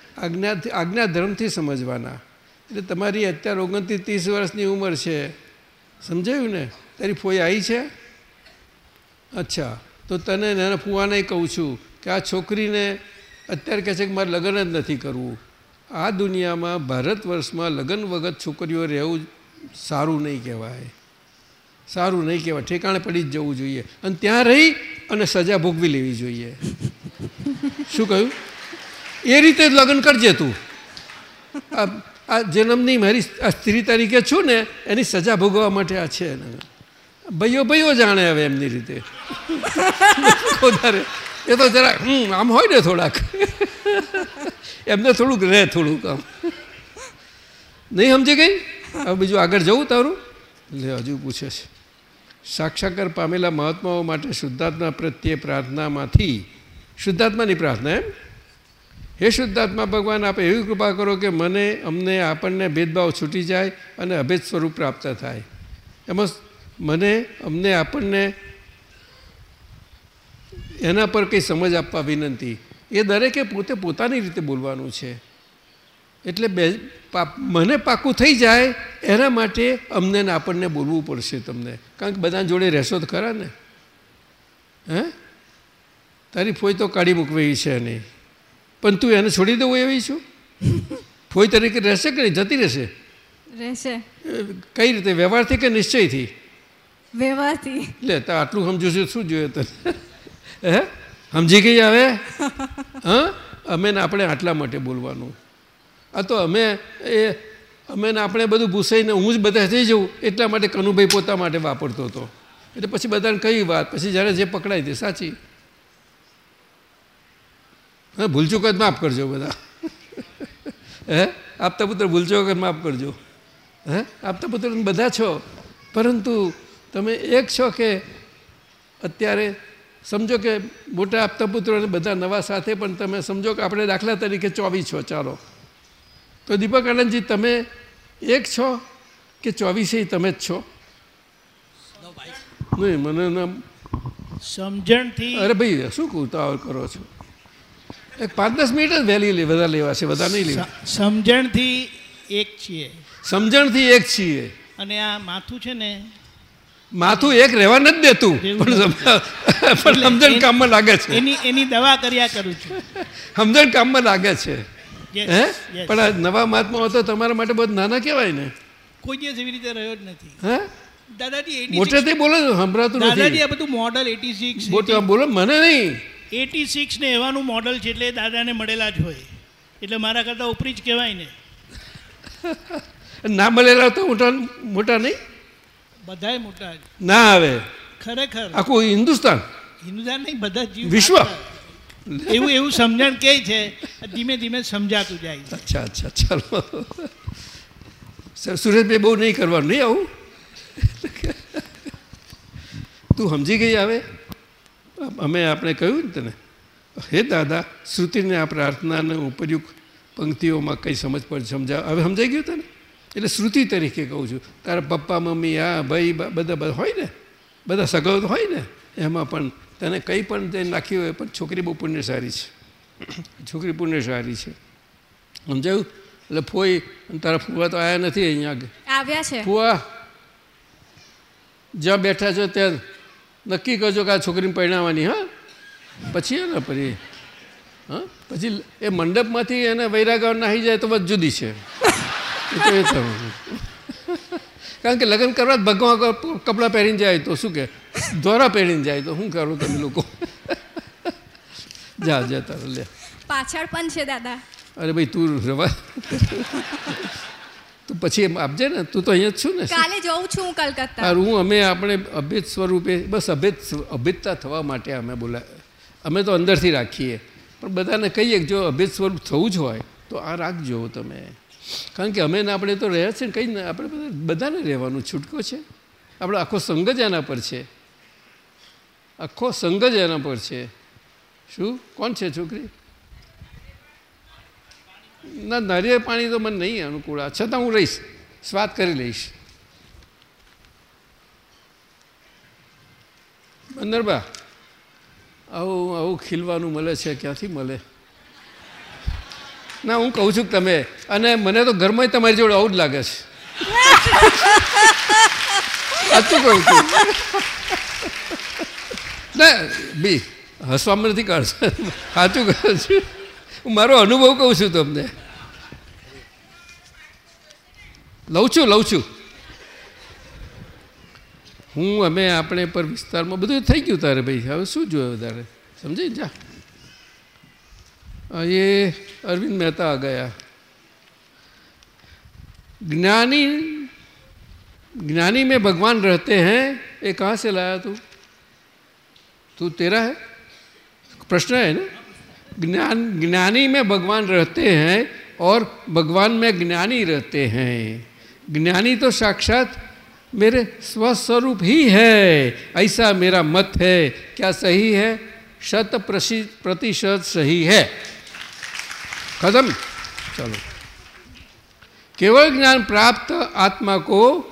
આજ્ઞા ધર્મથી સમજવાના. એટલે તમારી અત્યારે ઓગણત્રીસ, ત્રીસ વર્ષની ઉંમર છે. સમજાયું ને? તારી ફોઈ આવી છે? અચ્છા. તો તને નાના ફુવાને કહું છું. કે આ છોકરીને અત્યારે કહે છે કે મારે લગ્ન જ નથી કરવું. આ દુનિયામાં ભારત વર્ષમાં લગ્ન વગર છોકરીઓ રહેવું સારું નહીં કહેવાય. સારું નહીં કહેવાય. ઠેકાણે પડી જ જવું જોઈએ. અને ત્યાં રહી અને સજા ભોગવી લેવી જોઈએ. શું કહ્યું? એ રીતે જ લગ્ન કરજે તું. આ જન્મની મારી આ સ્ત્રી તરીકે છું ને, એની સજા ભોગવવા માટે આ છે ભાઈઓ ભાઈઓ જાણે હવે એમની રીતે. વધારે. એ તો જરા હમ, આમ હોય ને થોડાક. એમને થોડુંક રહે થોડુંક આમ. નહીં સમજી ગઈ? હવે બીજું આગળ જવું તારું? લે, હજુ પૂછે છે. સાક્ષાત્કાર પામેલા મહાત્માઓ માટે શુદ્ધાત્મા પ્રત્યે પ્રાર્થનામાંથી, શુદ્ધાત્માની પ્રાર્થના એમ? હે શુદ્ધાત્મા ભગવાન, આપે એવી કૃપા કરો કે મને, અમને, આપણને ભેદભાવ છૂટી જાય અને અભેદ સ્વરૂપ પ્રાપ્ત થાય. એમાં મને, અમને, આપણને એના પર કંઈ સમજ આપવા વિનંતી. એ દરેકે પોતે પોતાની રીતે બોલવાનું છે. એટલે બે મને પાકું થઈ જાય એના માટે અમને ને આપણને બોલવું પડશે તમને. કારણ કે બધા જોડે રહેશો તો ખરા ને? હે? તારી ફોઈ તો કાઢી મૂકવી છે નહીં. પણ તું એને છોડી દેવું એવી છું ફોઈ તરીકે રહેશે કે નહીં? જતી રહેશે? રહેશે. કઈ રીતે? વ્યવહારથી કે નિશ્ચયથી? વ્યવહારથી. લે તો આટલું સમજુ છું શું જોઈએ તને? હે? સમજી ગઈ હવે? હા? અમે ને આપણે આટલા માટે બોલવાનું. આ તો અમે એ અમે ને આપણે બધું ભૂસાઈને હું જ બધા થઈ જવું એટલા માટે કનુભાઈ પોતા માટે વાપરતો હતો. એટલે પછી બધાને કઈ વાત પછી જ્યારે જે પકડાય તે સાચી. હા ભૂલચૂક જ માફ કરજો બધા. હે? આપતા પુત્ર ભૂલચૂક જ માફ કરજો. હે? આપતા પુત્ર બધા છો. પરંતુ તમે એક છો કે અત્યારે સમજો કે મોટા આપતા પુત્રોને બધા નવા સાથે પણ તમે સમજો કે આપણે દાખલા તરીકે ચોવીસ છો ચાલો. તો દીપક આનંદજી તમે એક છો કે ચોવીસે તમે જ છો? નહીં મને નામ સમજણથી અરે ભાઈ શું કહું કરો છો? એક પાંચ દસ મિનિટ જ વહેલી લે બધા લેવા છે બધા નહીં લેવા. સમજણથી એક છીએ. સમજણથી એક છીએ. અને આ માથું છે ને માથું એક રહેવા નથી દેતું. પણ પણ સમજણ કામમાં લાગે છે. એની એની દવા કર્યા કરું છું. સમજણ કામમાં લાગે છે. હે? પણ આ નવા મહાત્મા તો તમારા માટે બહુ નાના કહેવાય ને. કોઈ દિવસ એવી રીતે રહ્યો જ નથી. હે? દાદાજી 86 મોટેથી બોલો સંભળાતું નથી. દાદાજી આ બધું મોડલ એટી સિક્સ બોલો મને નહીં. એટી સિક્સ ને એવાનું મોડલ છે એટલે દાદાને મળેલા જ હોય. એટલે મારા કરતાં ઉપરી જ કહેવાય ને. ના મળેલા તો મોટા મોટા નહીં. બધાય મોટા ના આવે. ખરેખર. આખું હિન્દુસ્તાન. હિન્દુસ્તાન નહીં બધા જીવ વિશ્વ. એવું એવું સમજણ કે છે ધીમે ધીમે સમજાતું જાય છે. અચ્છા અચ્છા ચાલો. સર સુરેશભાઈ બહુ નહીં કરવાનું. નહીં આવું? તું સમજી ગઈ હવે અમે આપણે કહ્યું ને તને. હે દાદા શ્રુતિને આ પ્રાર્થનાને ઉપયુક્ત પંક્તિઓમાં કંઈ સમજ પર સમજાવ હવે સમજાઈ ગયું તને? એટલે શ્રુતિ તરીકે કહું છું. તારા પપ્પા મમ્મી આ ભાઈ બધા બધા હોય ને? બધા સગાઓ હોય ને? એમાં પણ તને કંઈ પણ તે નાખી હોય પણ છોકરી બહુ પુણ્યશાળી છે. છોકરી પુણ્યશાળી છે. સમજાયું? એટલે ફોઈ તારા ફુવા તો આવ્યા નથી અહીંયા આવ્યા છે. ફુવા જ્યાં બેઠા છો ત્યાં નક્કી કરજો કે આ છોકરીને પરિણામવાની હા? પછી હે ને પછી હા? પછી એ મંડપમાંથી એને વૈરાગા નાહી જાય તો બસ જુદી છે. કારણ કે લગ્ન કરવા જ ભગવાન કપડાં પહેરીને જાય તો શું કે? દોરા પહેરીને જાય તો શું કરું તમે લોકો? જા જા તારે લે. પાછળ પણ છે દાદા. અરે ભાઈ તું રવા. તું પછી એમ આપજે ને. તું તો અહીંયા જ છું ને. કાલે જઉં છું હું કલકત્તા. તારું હું અમે આપણે અભેદ સ્વરૂપે બસ અભેદ અભેદતા થવા માટે અમે બોલા અમે તો અંદરથી રાખીએ. પણ બધાને કહીએ જો અભેદ સ્વરૂપ થવું જ હોય તો આ રાખજો તમે. કારણ કે અમે આપણે તો રહ્યા છે ને કંઈ આપણે બધા બધાને રહેવાનું, છૂટકો છે. આપણો આખો સંગ જ એના પર છે. આખો સંગ જ એના પર છે. શું? કોણ છે છોકરી? ના નારિયેળ પાણી તો મને નહીં અનુકૂળ. આ છતાં હું રહીશ. સ્વાદ કરી લઈશ. બંદરબા આવું આવું ખીલવાનું મળે છે? ક્યાંથી મળે? ના હું કહું છું કે તમે. અને મને તો ઘરમાં તમારી જોડે આવું જ લાગે છે. સાચું કહું છું? ના બી હસવામાં નથી કાઢશો સાચું કહું છું. હું મારો અનુભવ કહું છું તમને. લઉં છું લઉં છું. હું અમે આપણે પર વિસ્તારમાં બધું થઈ ગયું તારે ભાઈ. હવે શું જોયું તારે સમજી જા. ये अरविंद मेहता आ गया। ज्ञानी ज्ञानी में भगवान रहते हैं, ये कहाँ से लाया तू? तू तेरा है? प्रश्न है ना? ज्ञान, ज्ञानी में भगवान रहते हैं और भगवान में ज्ञानी रहते हैं। ज्ञानी तो साक्षात मेरे स्वस्वरूप ही है, ऐसा मेरा मत है। क्या सही है? शत प्रतिशत सही है। खत्म चलो। केवल ज्ञान प्राप्त आत्मा को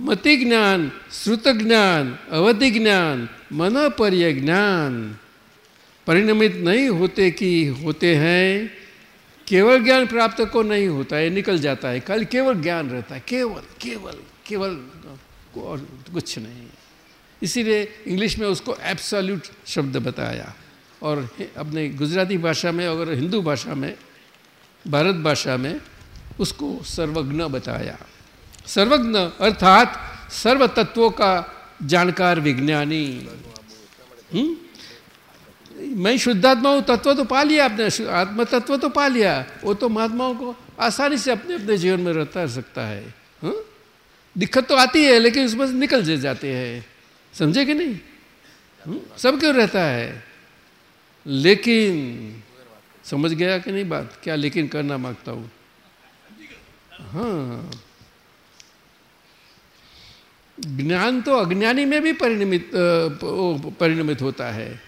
मति ज्ञान, श्रुत ज्ञान, अवधि ज्ञान मन पर्य ज्ञान परिणमित नहीं होते कि होते हैं, केवल ज्ञान प्राप्त को नहीं होता है, निकल जाता है। कल केवल ज्ञान रहता है। केवल केवल केवल और कुछ नहीं। इसीलिए इंग्लिश में उसको एब्सोल्यूट शब्द बताया। और अपने गुजराती भाषा में और हिंदू भाषा में भारत भाषा में उसको सर्वज्ञ बताया। सर्वज्ञ अर्थात सर्व तत्वों का जानकार विज्ञानी। हम्म? मैं शुद्धात्मा हूँ, तत्व तो पा लिया आपने आत्म तत्व तो पा लिया। वो तो महात्माओं को आसानी से अपने अपने जीवन में रहता सकता है। हाँ? दिक्कत तो आती है, लेकिन उसमें से निकल जाते हैं। समझे कि नहीं? हम्म? सब क्यों रहता है? लेकिन समझ गया कि नहीं बात? क्या लेकिन करना माँगता हूँ? हाँ। ज्ञान तो अज्ञानी में भी परिणमित परिणमित होता है।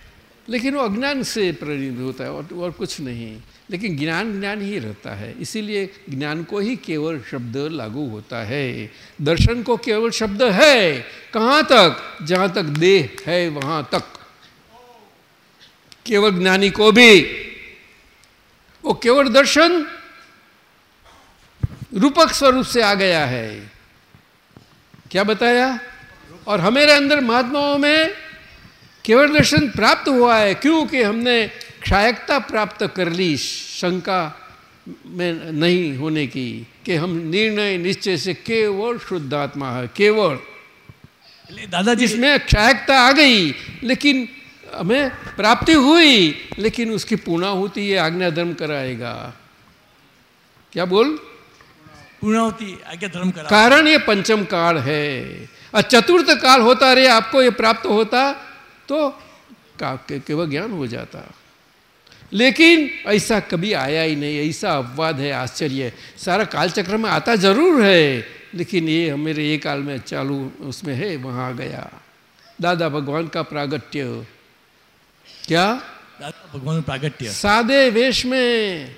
लेकिन वो अज्ञान से परिणमित होता है और, और कुछ नहीं। लेकिन ज्ञान ज्ञान ही रहता है। इसीलिए ज्ञान को ही केवल शब्द लागू होता है। दर्शन को केवल शब्द है। कहाँ तक? जहाँ तक देह है वहाँ तक। केवल ज्ञानी को भी। वो केवल दर्शन रूपक स्वरूप से आ गया है। क्या बताया? और हमारे अंदर महात्माओं में केवल दर्शन प्राप्त हुआ है क्योंकि हमने क्षायकता प्राप्त कर ली शंका में नहीं होने की कि हम निर्णय निश्चय से केवल शुद्ध आत्मा है केवल। दादाजी इसमें क्षायकता आ गई लेकिन हमें प्राप्ति हुई लेकिन उसकी पूर्णाहुति ये आज्ञा धर्म कराएगा। क्या बोल? पूर्णाहुति आज्ञा धर्म कारण ये पंचम काल है। और चतुर्थ काल होता रे आपको ये प्राप्त होता तो केवल ज्ञान हो जाता। लेकिन ऐसा कभी आया ही नहीं ऐसा अपवाद है आश्चर्य सारा कालचक्र में आता ज़रूर है लेकिन ये मेरे ये काल में चालू उसमें है वहाँ गया। दादा भगवान का प्रागट्य। क्या? भगवान प्रागट्य। सादे वेश में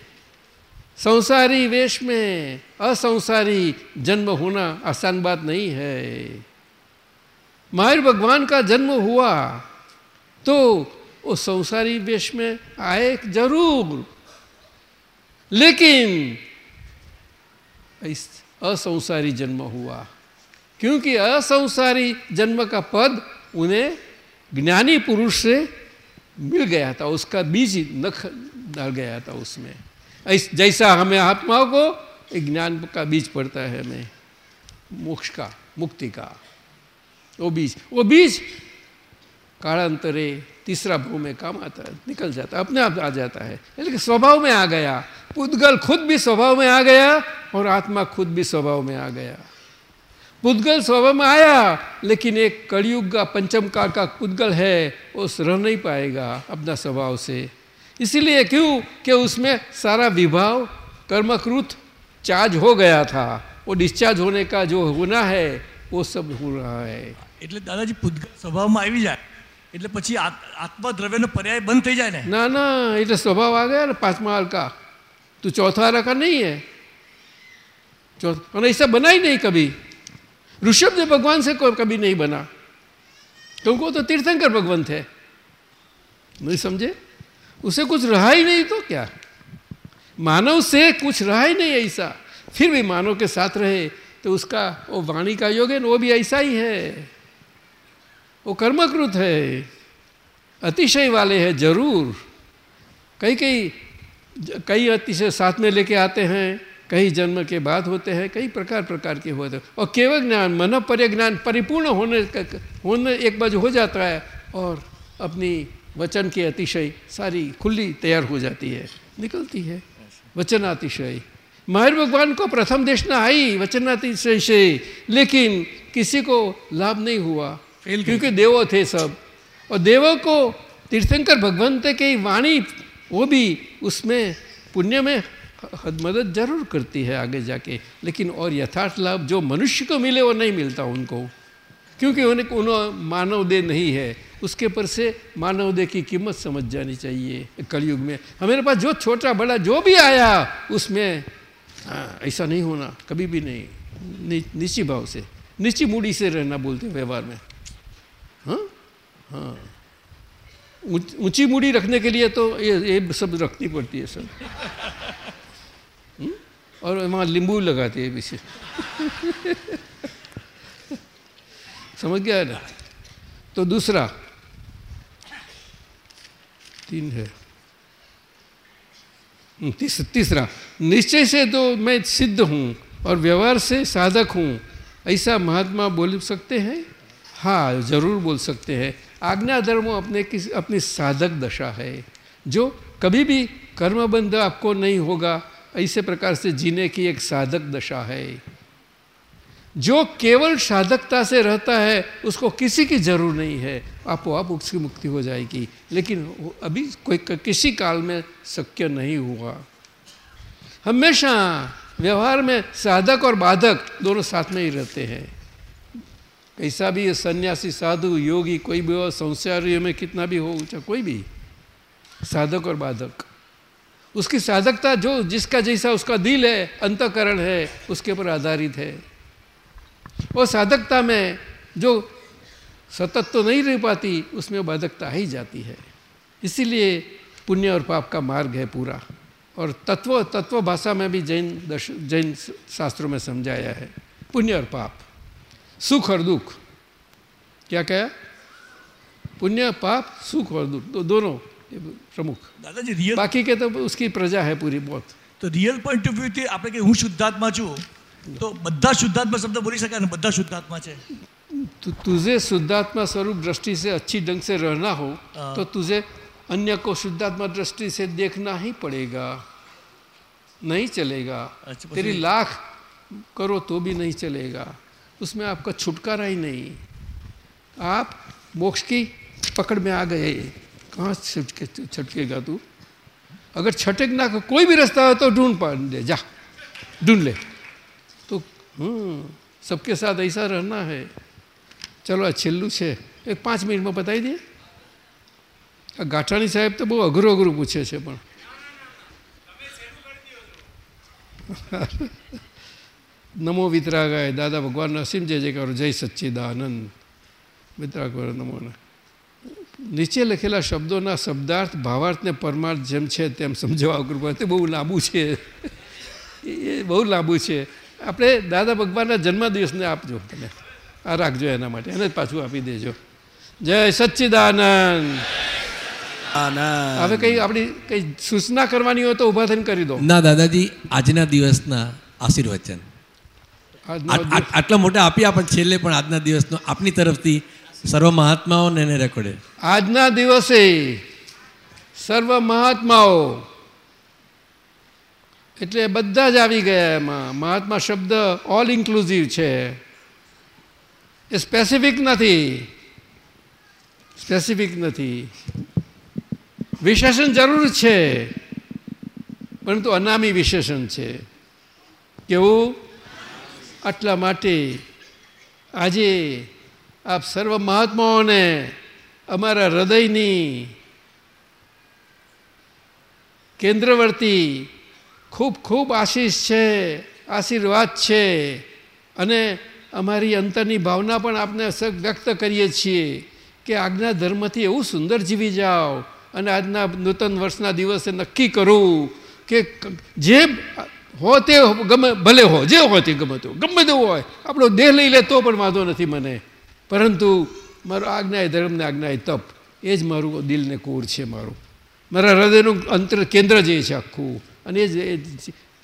संसारी वेश में असंसारी जन्म होना आसान बात नहीं है। महावीर भगवान का जन्म हुआ तो वो संसारी वेश में आए ज़रूर। लेकिन असंसारी जन्म हुआ क्योंकि असंसारी जन्म का पद उन्हें ज्ञानी पुरुष से मिल गया था, उसका बीज नख डाल गया था उसमें। जैसा हमें आत्माओं को, एक ज्ञान का बीज पड़ता है हमें, मोक्ष का, मुक्ति का। वो बीज वो बीज कालांतरे तीसरा भाव में काम आता है, निकल जाता है, अपने आप आ जाता है। लेकिन स्वभाव में आ गया, पुद्गल खुद भी स्वभाव में आ गया और आत्मा खुद भी स्वभाव में आ गया। पुद्गल स्वभाव में आया लेकिन एक कलयुग का पंचम काल का पुद्गल है वो रह नहीं पाएगा अपना स्वभाव से इसीलिए क्यों कि उसमें सारा विभाव कर्मकृत चार्ज हो गया था वो डिस्चार्ज होने का जो होना है वो सब हो रहा है એટલે દાદાજી પૂતગલ સ્વભાવમાં આવી જાય એટલે પછી આત- આત્મદ્રવ્યનો પર્યાય બંધ થઈ જાય ને ना ना ये तो स्वभाव आ गया ना पांचवा हाल का तू चौथा रखा नहीं है चौथा और ऐसा बना ही नहीं कभी ऋषभ देव भगवान से कोई कभी नहीं बना। क्योंकि वो तो तीर्थंकर भगवान थे। नहीं समझे? उसे कुछ रहा ही नहीं तो क्या? मानव से कुछ रहा ही नहीं ऐसा। फिर भी मानव के साथ रहे तो उसका वो वाणी का योग है, वो भी ऐसा ही है। वो कर्मकृत है। अतिशय वाले हैं, ज़रूर। कई कई कई अतिशय साथ में लेके आते हैं। कई जन्म के बाद होते हैं कई प्रकार प्रकार के होते हैं। और केवल ज्ञान मन पर ज्ञान परिपूर्ण होने का- होने एक बाजू हो जाता है और अपनी वचन की अतिशय सारी खुली तैयार हो जाती है निकलती है। वचन अतिशय महावीर भगवान को प्रथम देशना आई वचनातिशय। से लेकिन किसी को लाभ नहीं हुआ क्योंकि देवो थे सब। और देवों को तीर्थंकर भगवंत की वाणी वो भी उसमें पुण्य में मदद ज़रूर करती है आगे जाके। लेकिन और यथार्थ लाभ जो मनुष्य को मिले वो नहीं मिलता उनको। क्योंकि उन्हें उन्हों मानव देह नहीं है। उसके पर से मानव देह की कीमत समझ जानी चाहिए कलयुग में। हमारे पास जो छोटा बड़ा जो भी आया उसमें हाँ, ऐसा नहीं होना कभी भी नहीं। नि, निश्ची भाव से निची मूडी से रहना बोलते हैं व्यवहार में। हाँ? हाँ। ऊंच- मूड़ी रखने के लिए तो ये ये सब रखनी पड़ती है हम्म? और वहाँ नींबू लगाते हैं पीछे। समझ गया ना? तो दूसरा। तीन है। हम्म, तीस, तीसरा। निश्चय से तो मैं सिद्ध हूँ और व्यवहार से साधक हूँ। ऐसा महात्मा बोल सकते हैं? हाँ ज़रूर बोल सकते हैं। आज्ञा धर्म अपने किस अपनी साधक दशा है। जो कभी भी कर्मबंध आपको नहीं होगा। ऐसे प्रकार से जीने की एक साधक दशा है। जो केवल साधकता से रहता है, उसको किसी की ज़रूर नहीं है। आपो आप उसकी मुक्ति हो जाएगी। लेकिन अभी कोई किसी काल में शक्य नहीं हुआ। हमेशा व्यवहार में साधक और बाधक दोनों साथ में ही रहते हैं। कैसा भी सन्यासी, साधु, योगी, कोई भी हो, संसारियों में कितना भी हो, चाहे कोई भी, साधक और बाधक। उसकी साधकता जो जिसका जैसा उसका दिल है अंतकरण है उसके ऊपर आधारित है। और साधकता में जो सतत तो नहीं रह पाती उसमें बाधकता ही जाती है। इसीलिए पुण्य और पाप का मार्ग है पूरा। और तत्व तत्व भाषा में भी जैन दर्श जैन शास्त्रों में समझाया है। पुण्य और पाप। सुख और दुख। क्या कहा? पुण्य पाप सुख और दुख। दो, दोनों। ये प्रमुख દાદાજી રિયલ बाकी के तो उसकी प्रजा है पूरी बहुत તો રિયલ પોઈન્ટ ઓફ વ્યૂથી આપણે કે હું શુદ્ધાત્મા છું તો બધા શુદ્ધાત્મા શબ્દ બોલી શકાય ને બધા શુદ્ધાત્મા છે तु, तुझे शुद्धात्मा स्वरूप दृष्टि से अच्छी ढंग से रहना हो हाँ। तो तुझे अन्य को शुद्धात्मा दृष्टि से देखना ही पड़ेगा नहीं चलेगा अच्छा, तेरी પછી- लाख करो तो भी नहीं चलेगा उसमें आपका छुटकारा ही नहीं आप मोक्ष की पकड़ में आ गए कहाँ छटके छटकेगा तू अगर छटक ना का कोई भी रास्ता हो तो ढूंढ पा ले जा ढूंढ ले तो हम्म सबके साथ ऐसा रहना है चलो આ છેલ્લું છે એક પાંચ મિનિટમાં બતાવી દઈએ આ ગાંઠાણી સાહેબ તો બહુ અઘરું અઘરું પૂછે છે પણ નમો વિતરાગાય દાદા ભગવાનના અસીમ જય જય કરો જય સચ્ચિદાનંદ વિતરાગ કરો નમો ને નીચે લખેલા શબ્દોના શબ્દાર્થ ભાવાર્થને પરમાર્થ જેમ છે તેમ સમજાવવા કૃપા તે બહુ લાંબુ છે. એ બહુ લાંબુ છે. આપણે દાદા ભગવાનના જન્મદિવસને આપજો તમે. આ રાખજો એના માટે. એને જ પાછું આપી દેજો. જય સચ્ચિદાનંદ. હવે કંઈ આપણી કંઈ સૂચના કરવાની હોય તો ઊભા થઈને કરી દો. ના દાદાજી આજના દિવસના આશીર્વચન. આટલા મોટા આપ્યા પણ છેલ્લે પણ આજના દિવસનો આપની તરફથી સર્વ મહાત્માઓને એને રેકોર્ડે આજના દિવસે સર્વ મહાત્માઓ એટલે બધા જ આવી ગયા એમાં મહાત્મા શબ્દ ઓલ ઇન્ક્લુઝિવ છે એ સ્પેસિફિક નથી સ્પેસિફિક નથી વિશેષણ જરૂર છે પરંતુ અનામી વિશેષણ છે કેવું આટલા માટે આજે આપ સર્વ મહાત્માઓને અમારા હૃદયની કેન્દ્રવર્તી ખૂબ ખૂબ આશીષ છે, આશીર્વાદ છે અને અમારી અંતરની ભાવના પણ આપને વ્યક્ત કરીએ છીએ કે આજના ધર્મથી એવું સુંદર જીવી જાઓ અને આજના નૂતન વર્ષના દિવસે નક્કી કરું કે જે હો તે ગમે ભલે હો, જે હોય તે ગમે તો ગમે તેવું હોય, આપણો દેહ લઈ લે તો પણ વાંધો નથી મને. પરંતુ મારો આજ્ઞા ધર્મને આજ્ઞા તપ. એ જ મારું દિલને કોર છે મારું. મારા હૃદયનું અંતર કેન્દ્ર જે છે આખું. અને એ જ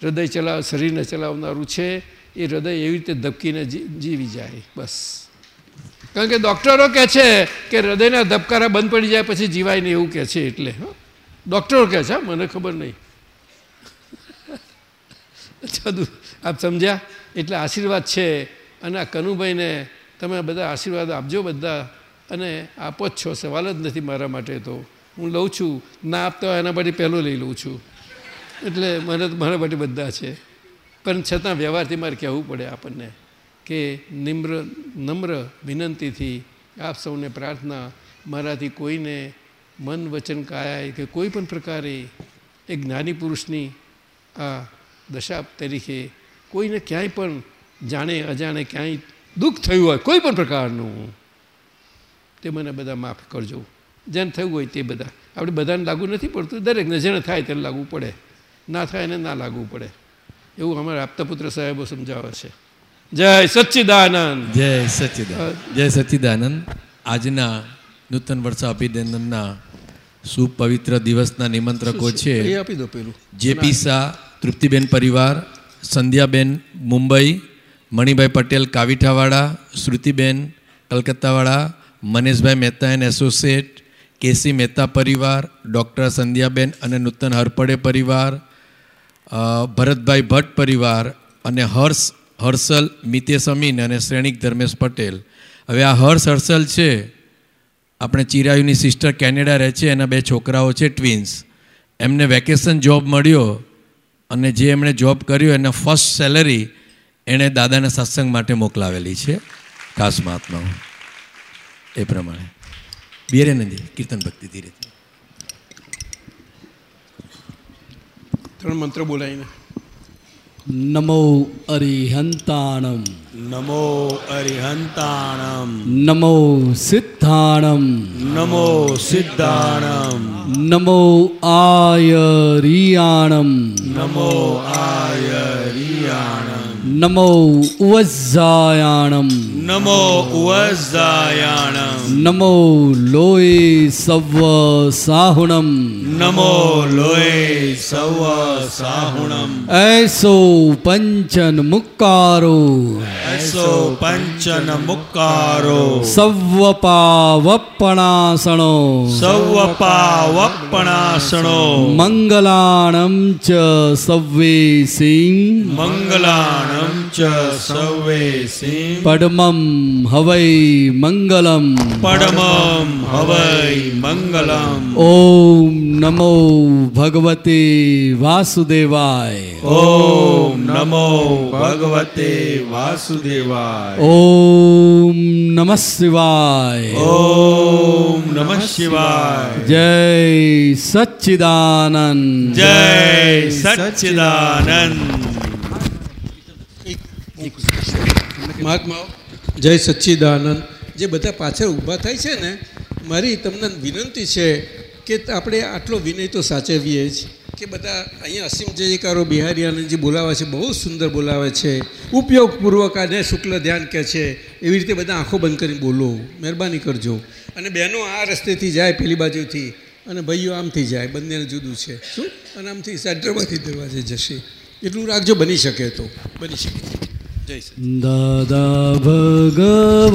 હૃદય ચલાવ, શરીરને ચલાવનારું છે. એ હૃદય એવી રીતે ધબકીને જીવી જાય. બસ. કારણ કે ડૉક્ટરો કહે છે કે હૃદયના ધબકારા બંધ પડી જાય પછી જીવાય નહીં એવું કહે છે એટલે. હં. ડૉક્ટરો કહે છે મને ખબર નહીં. અચ્છા આપ સમજ્યા? એટલે આશીર્વાદ છે. અને આ કનુભાઈને તમે બધા આશીર્વાદ આપજો બધા અને આપો જ છો, સવાલ જ નથી મારા માટે તો. હું લઉં છું, ના આપતા હોય એના માટે પહેલો લઈ લઉં છું. એટલે મને મારા માટે બધા છે. પણ છતાં વ્યવહારથી મારે કહેવું પડે આપણને કે નિમ્ર, નમ્ર વિનંતીથી આપ સૌને પ્રાર્થના, મારાથી કોઈને મન વચન કાયા કે કોઈ પણ પ્રકારે એક જ્ઞાની પુરુષની આ દશા તરીકે કોઈને ક્યાંય પણ જાણે, અજાણે ક્યાંય દુઃખ થયું હોય કોઈ પણ પ્રકારનું તે મને બધા માફ કરજો. જેને થયું હોય તે બધા. આપણે બધાને લાગુ નથી પડતું. દરેકને જેને થાય તેને લાગવું પડે. ના થાય એને ના લાગવું પડે. એવું અમારા આપતા પુત્ર સાહેબો સમજાવે છે. જય સચ્ચિદાનંદ. જય સચ્ચિદાનંદ જય સચ્ચિદાનંદ. આજના નૂતન વર્ષ અભિનંદનના સુપવિત્ર દિવસના નિમંત્રકો છે? એ આપી દો પેલું. જેપી શાહ તૃપ્તિબેન પરિવાર સંધ્યાબેન મુંબઈ મણિભાઈ પટેલ કાવીઠાવાળા Shrutiben કલકત્તાવાળા Maneshbhai Mehta and associate, KC Mehta પરિવાર, ડૉક્ટર સંધ્યાબેન અને નૂતન હરપડે પરિવાર ભરતભાઈ ભટ્ટ પરિવાર અને હર્ષ, હર્ષલ, મિતેશ અમીન અને શ્રેણિક ધર્મેશ પટેલ. હવે આ હર્ષ, હર્ષલ છે. આપણે ચિરાયુની સિસ્ટર કેનેડા રહે છે, એના બે છોકરાઓ છે ટ્વિન્સ એમને વેકેશન જોબ મળ્યો અને જે એમણે જોબ કર્યો, એના ફર્સ્ટ સેલરી એણે દાદાના સત્સંગ માટે મોકલાવેલી છે. ખાસ મહાત્માઓ એ પ્રમાણે. બિરેનંદી કીર્તન ભક્તિ ધીરે ત્રણ મંત્ર બોલાવીને નમો અરિહંતાણમ. નમો અરિહંતાણમ. નમો સિદ્ધાણમ. નમો સિદ્ધાણમ. નમો આયરિયાણમ. નમો આયરિયાણમ. નમો ઉવઝાયાણમ નમો ઉવઝાયાણમ નમો લોય સવ સાહુણમ નમો લોય સવ સાહુણમ એસો પંચન મુક્કારો એસો પંચન મુક્કારો સવ્વ પાવપણાસણો સૌ પાવપણાસણો મંગલાણમ ચ સવ્વે સિંહ મંગલાણમ ચ સૌવે સિંહ પડમમ હવૈ મંગલમ પડમમ હવૈ મંગલમ ઓમ નમો ભગવતે વાસુદેવાય ઓમ નમો ભગવતે વાસુદેવાય ઓમ નમઃ શિવાય ઓમ નમઃ શિવાય જય સચ્ચિદાનંદ જય સચ્ચિદાનંદ મહાત્માઓ જય સચ્ચિદાનંદ. જે બધા પાછળ ઊભા થાય છે ને, મારી તમને વિનંતી છે કે આપણે આટલો વિનય તો સાચવીએ જ. કે બધા અહીંયા અસીમ જયકારો, બિહારી આનંદજી બોલાવે છે, બહુ સુંદર બોલાવે છે. ઉપયોગપૂર્વક આને શુક્લ ધ્યાન કહે છે. એવી રીતે બધા આંખો બંધ કરીને બોલો, મહેરબાની કરજો. અને બહેનો આ રસ્તેથી જાય પેલી બાજુથી. અને ભાઈઓ આમથી જાય, બંનેને જુદું છે. શું? અને આમથી સેન્ટરમાંથી દરવાજે જશે. એટલું રાખજો બની શકે તો. બની શકે. દાદા ભગવાનના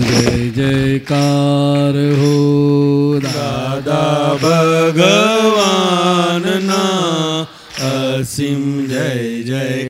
જય જયકાર હો. દાદા ભગવાનના અસીમ જય જય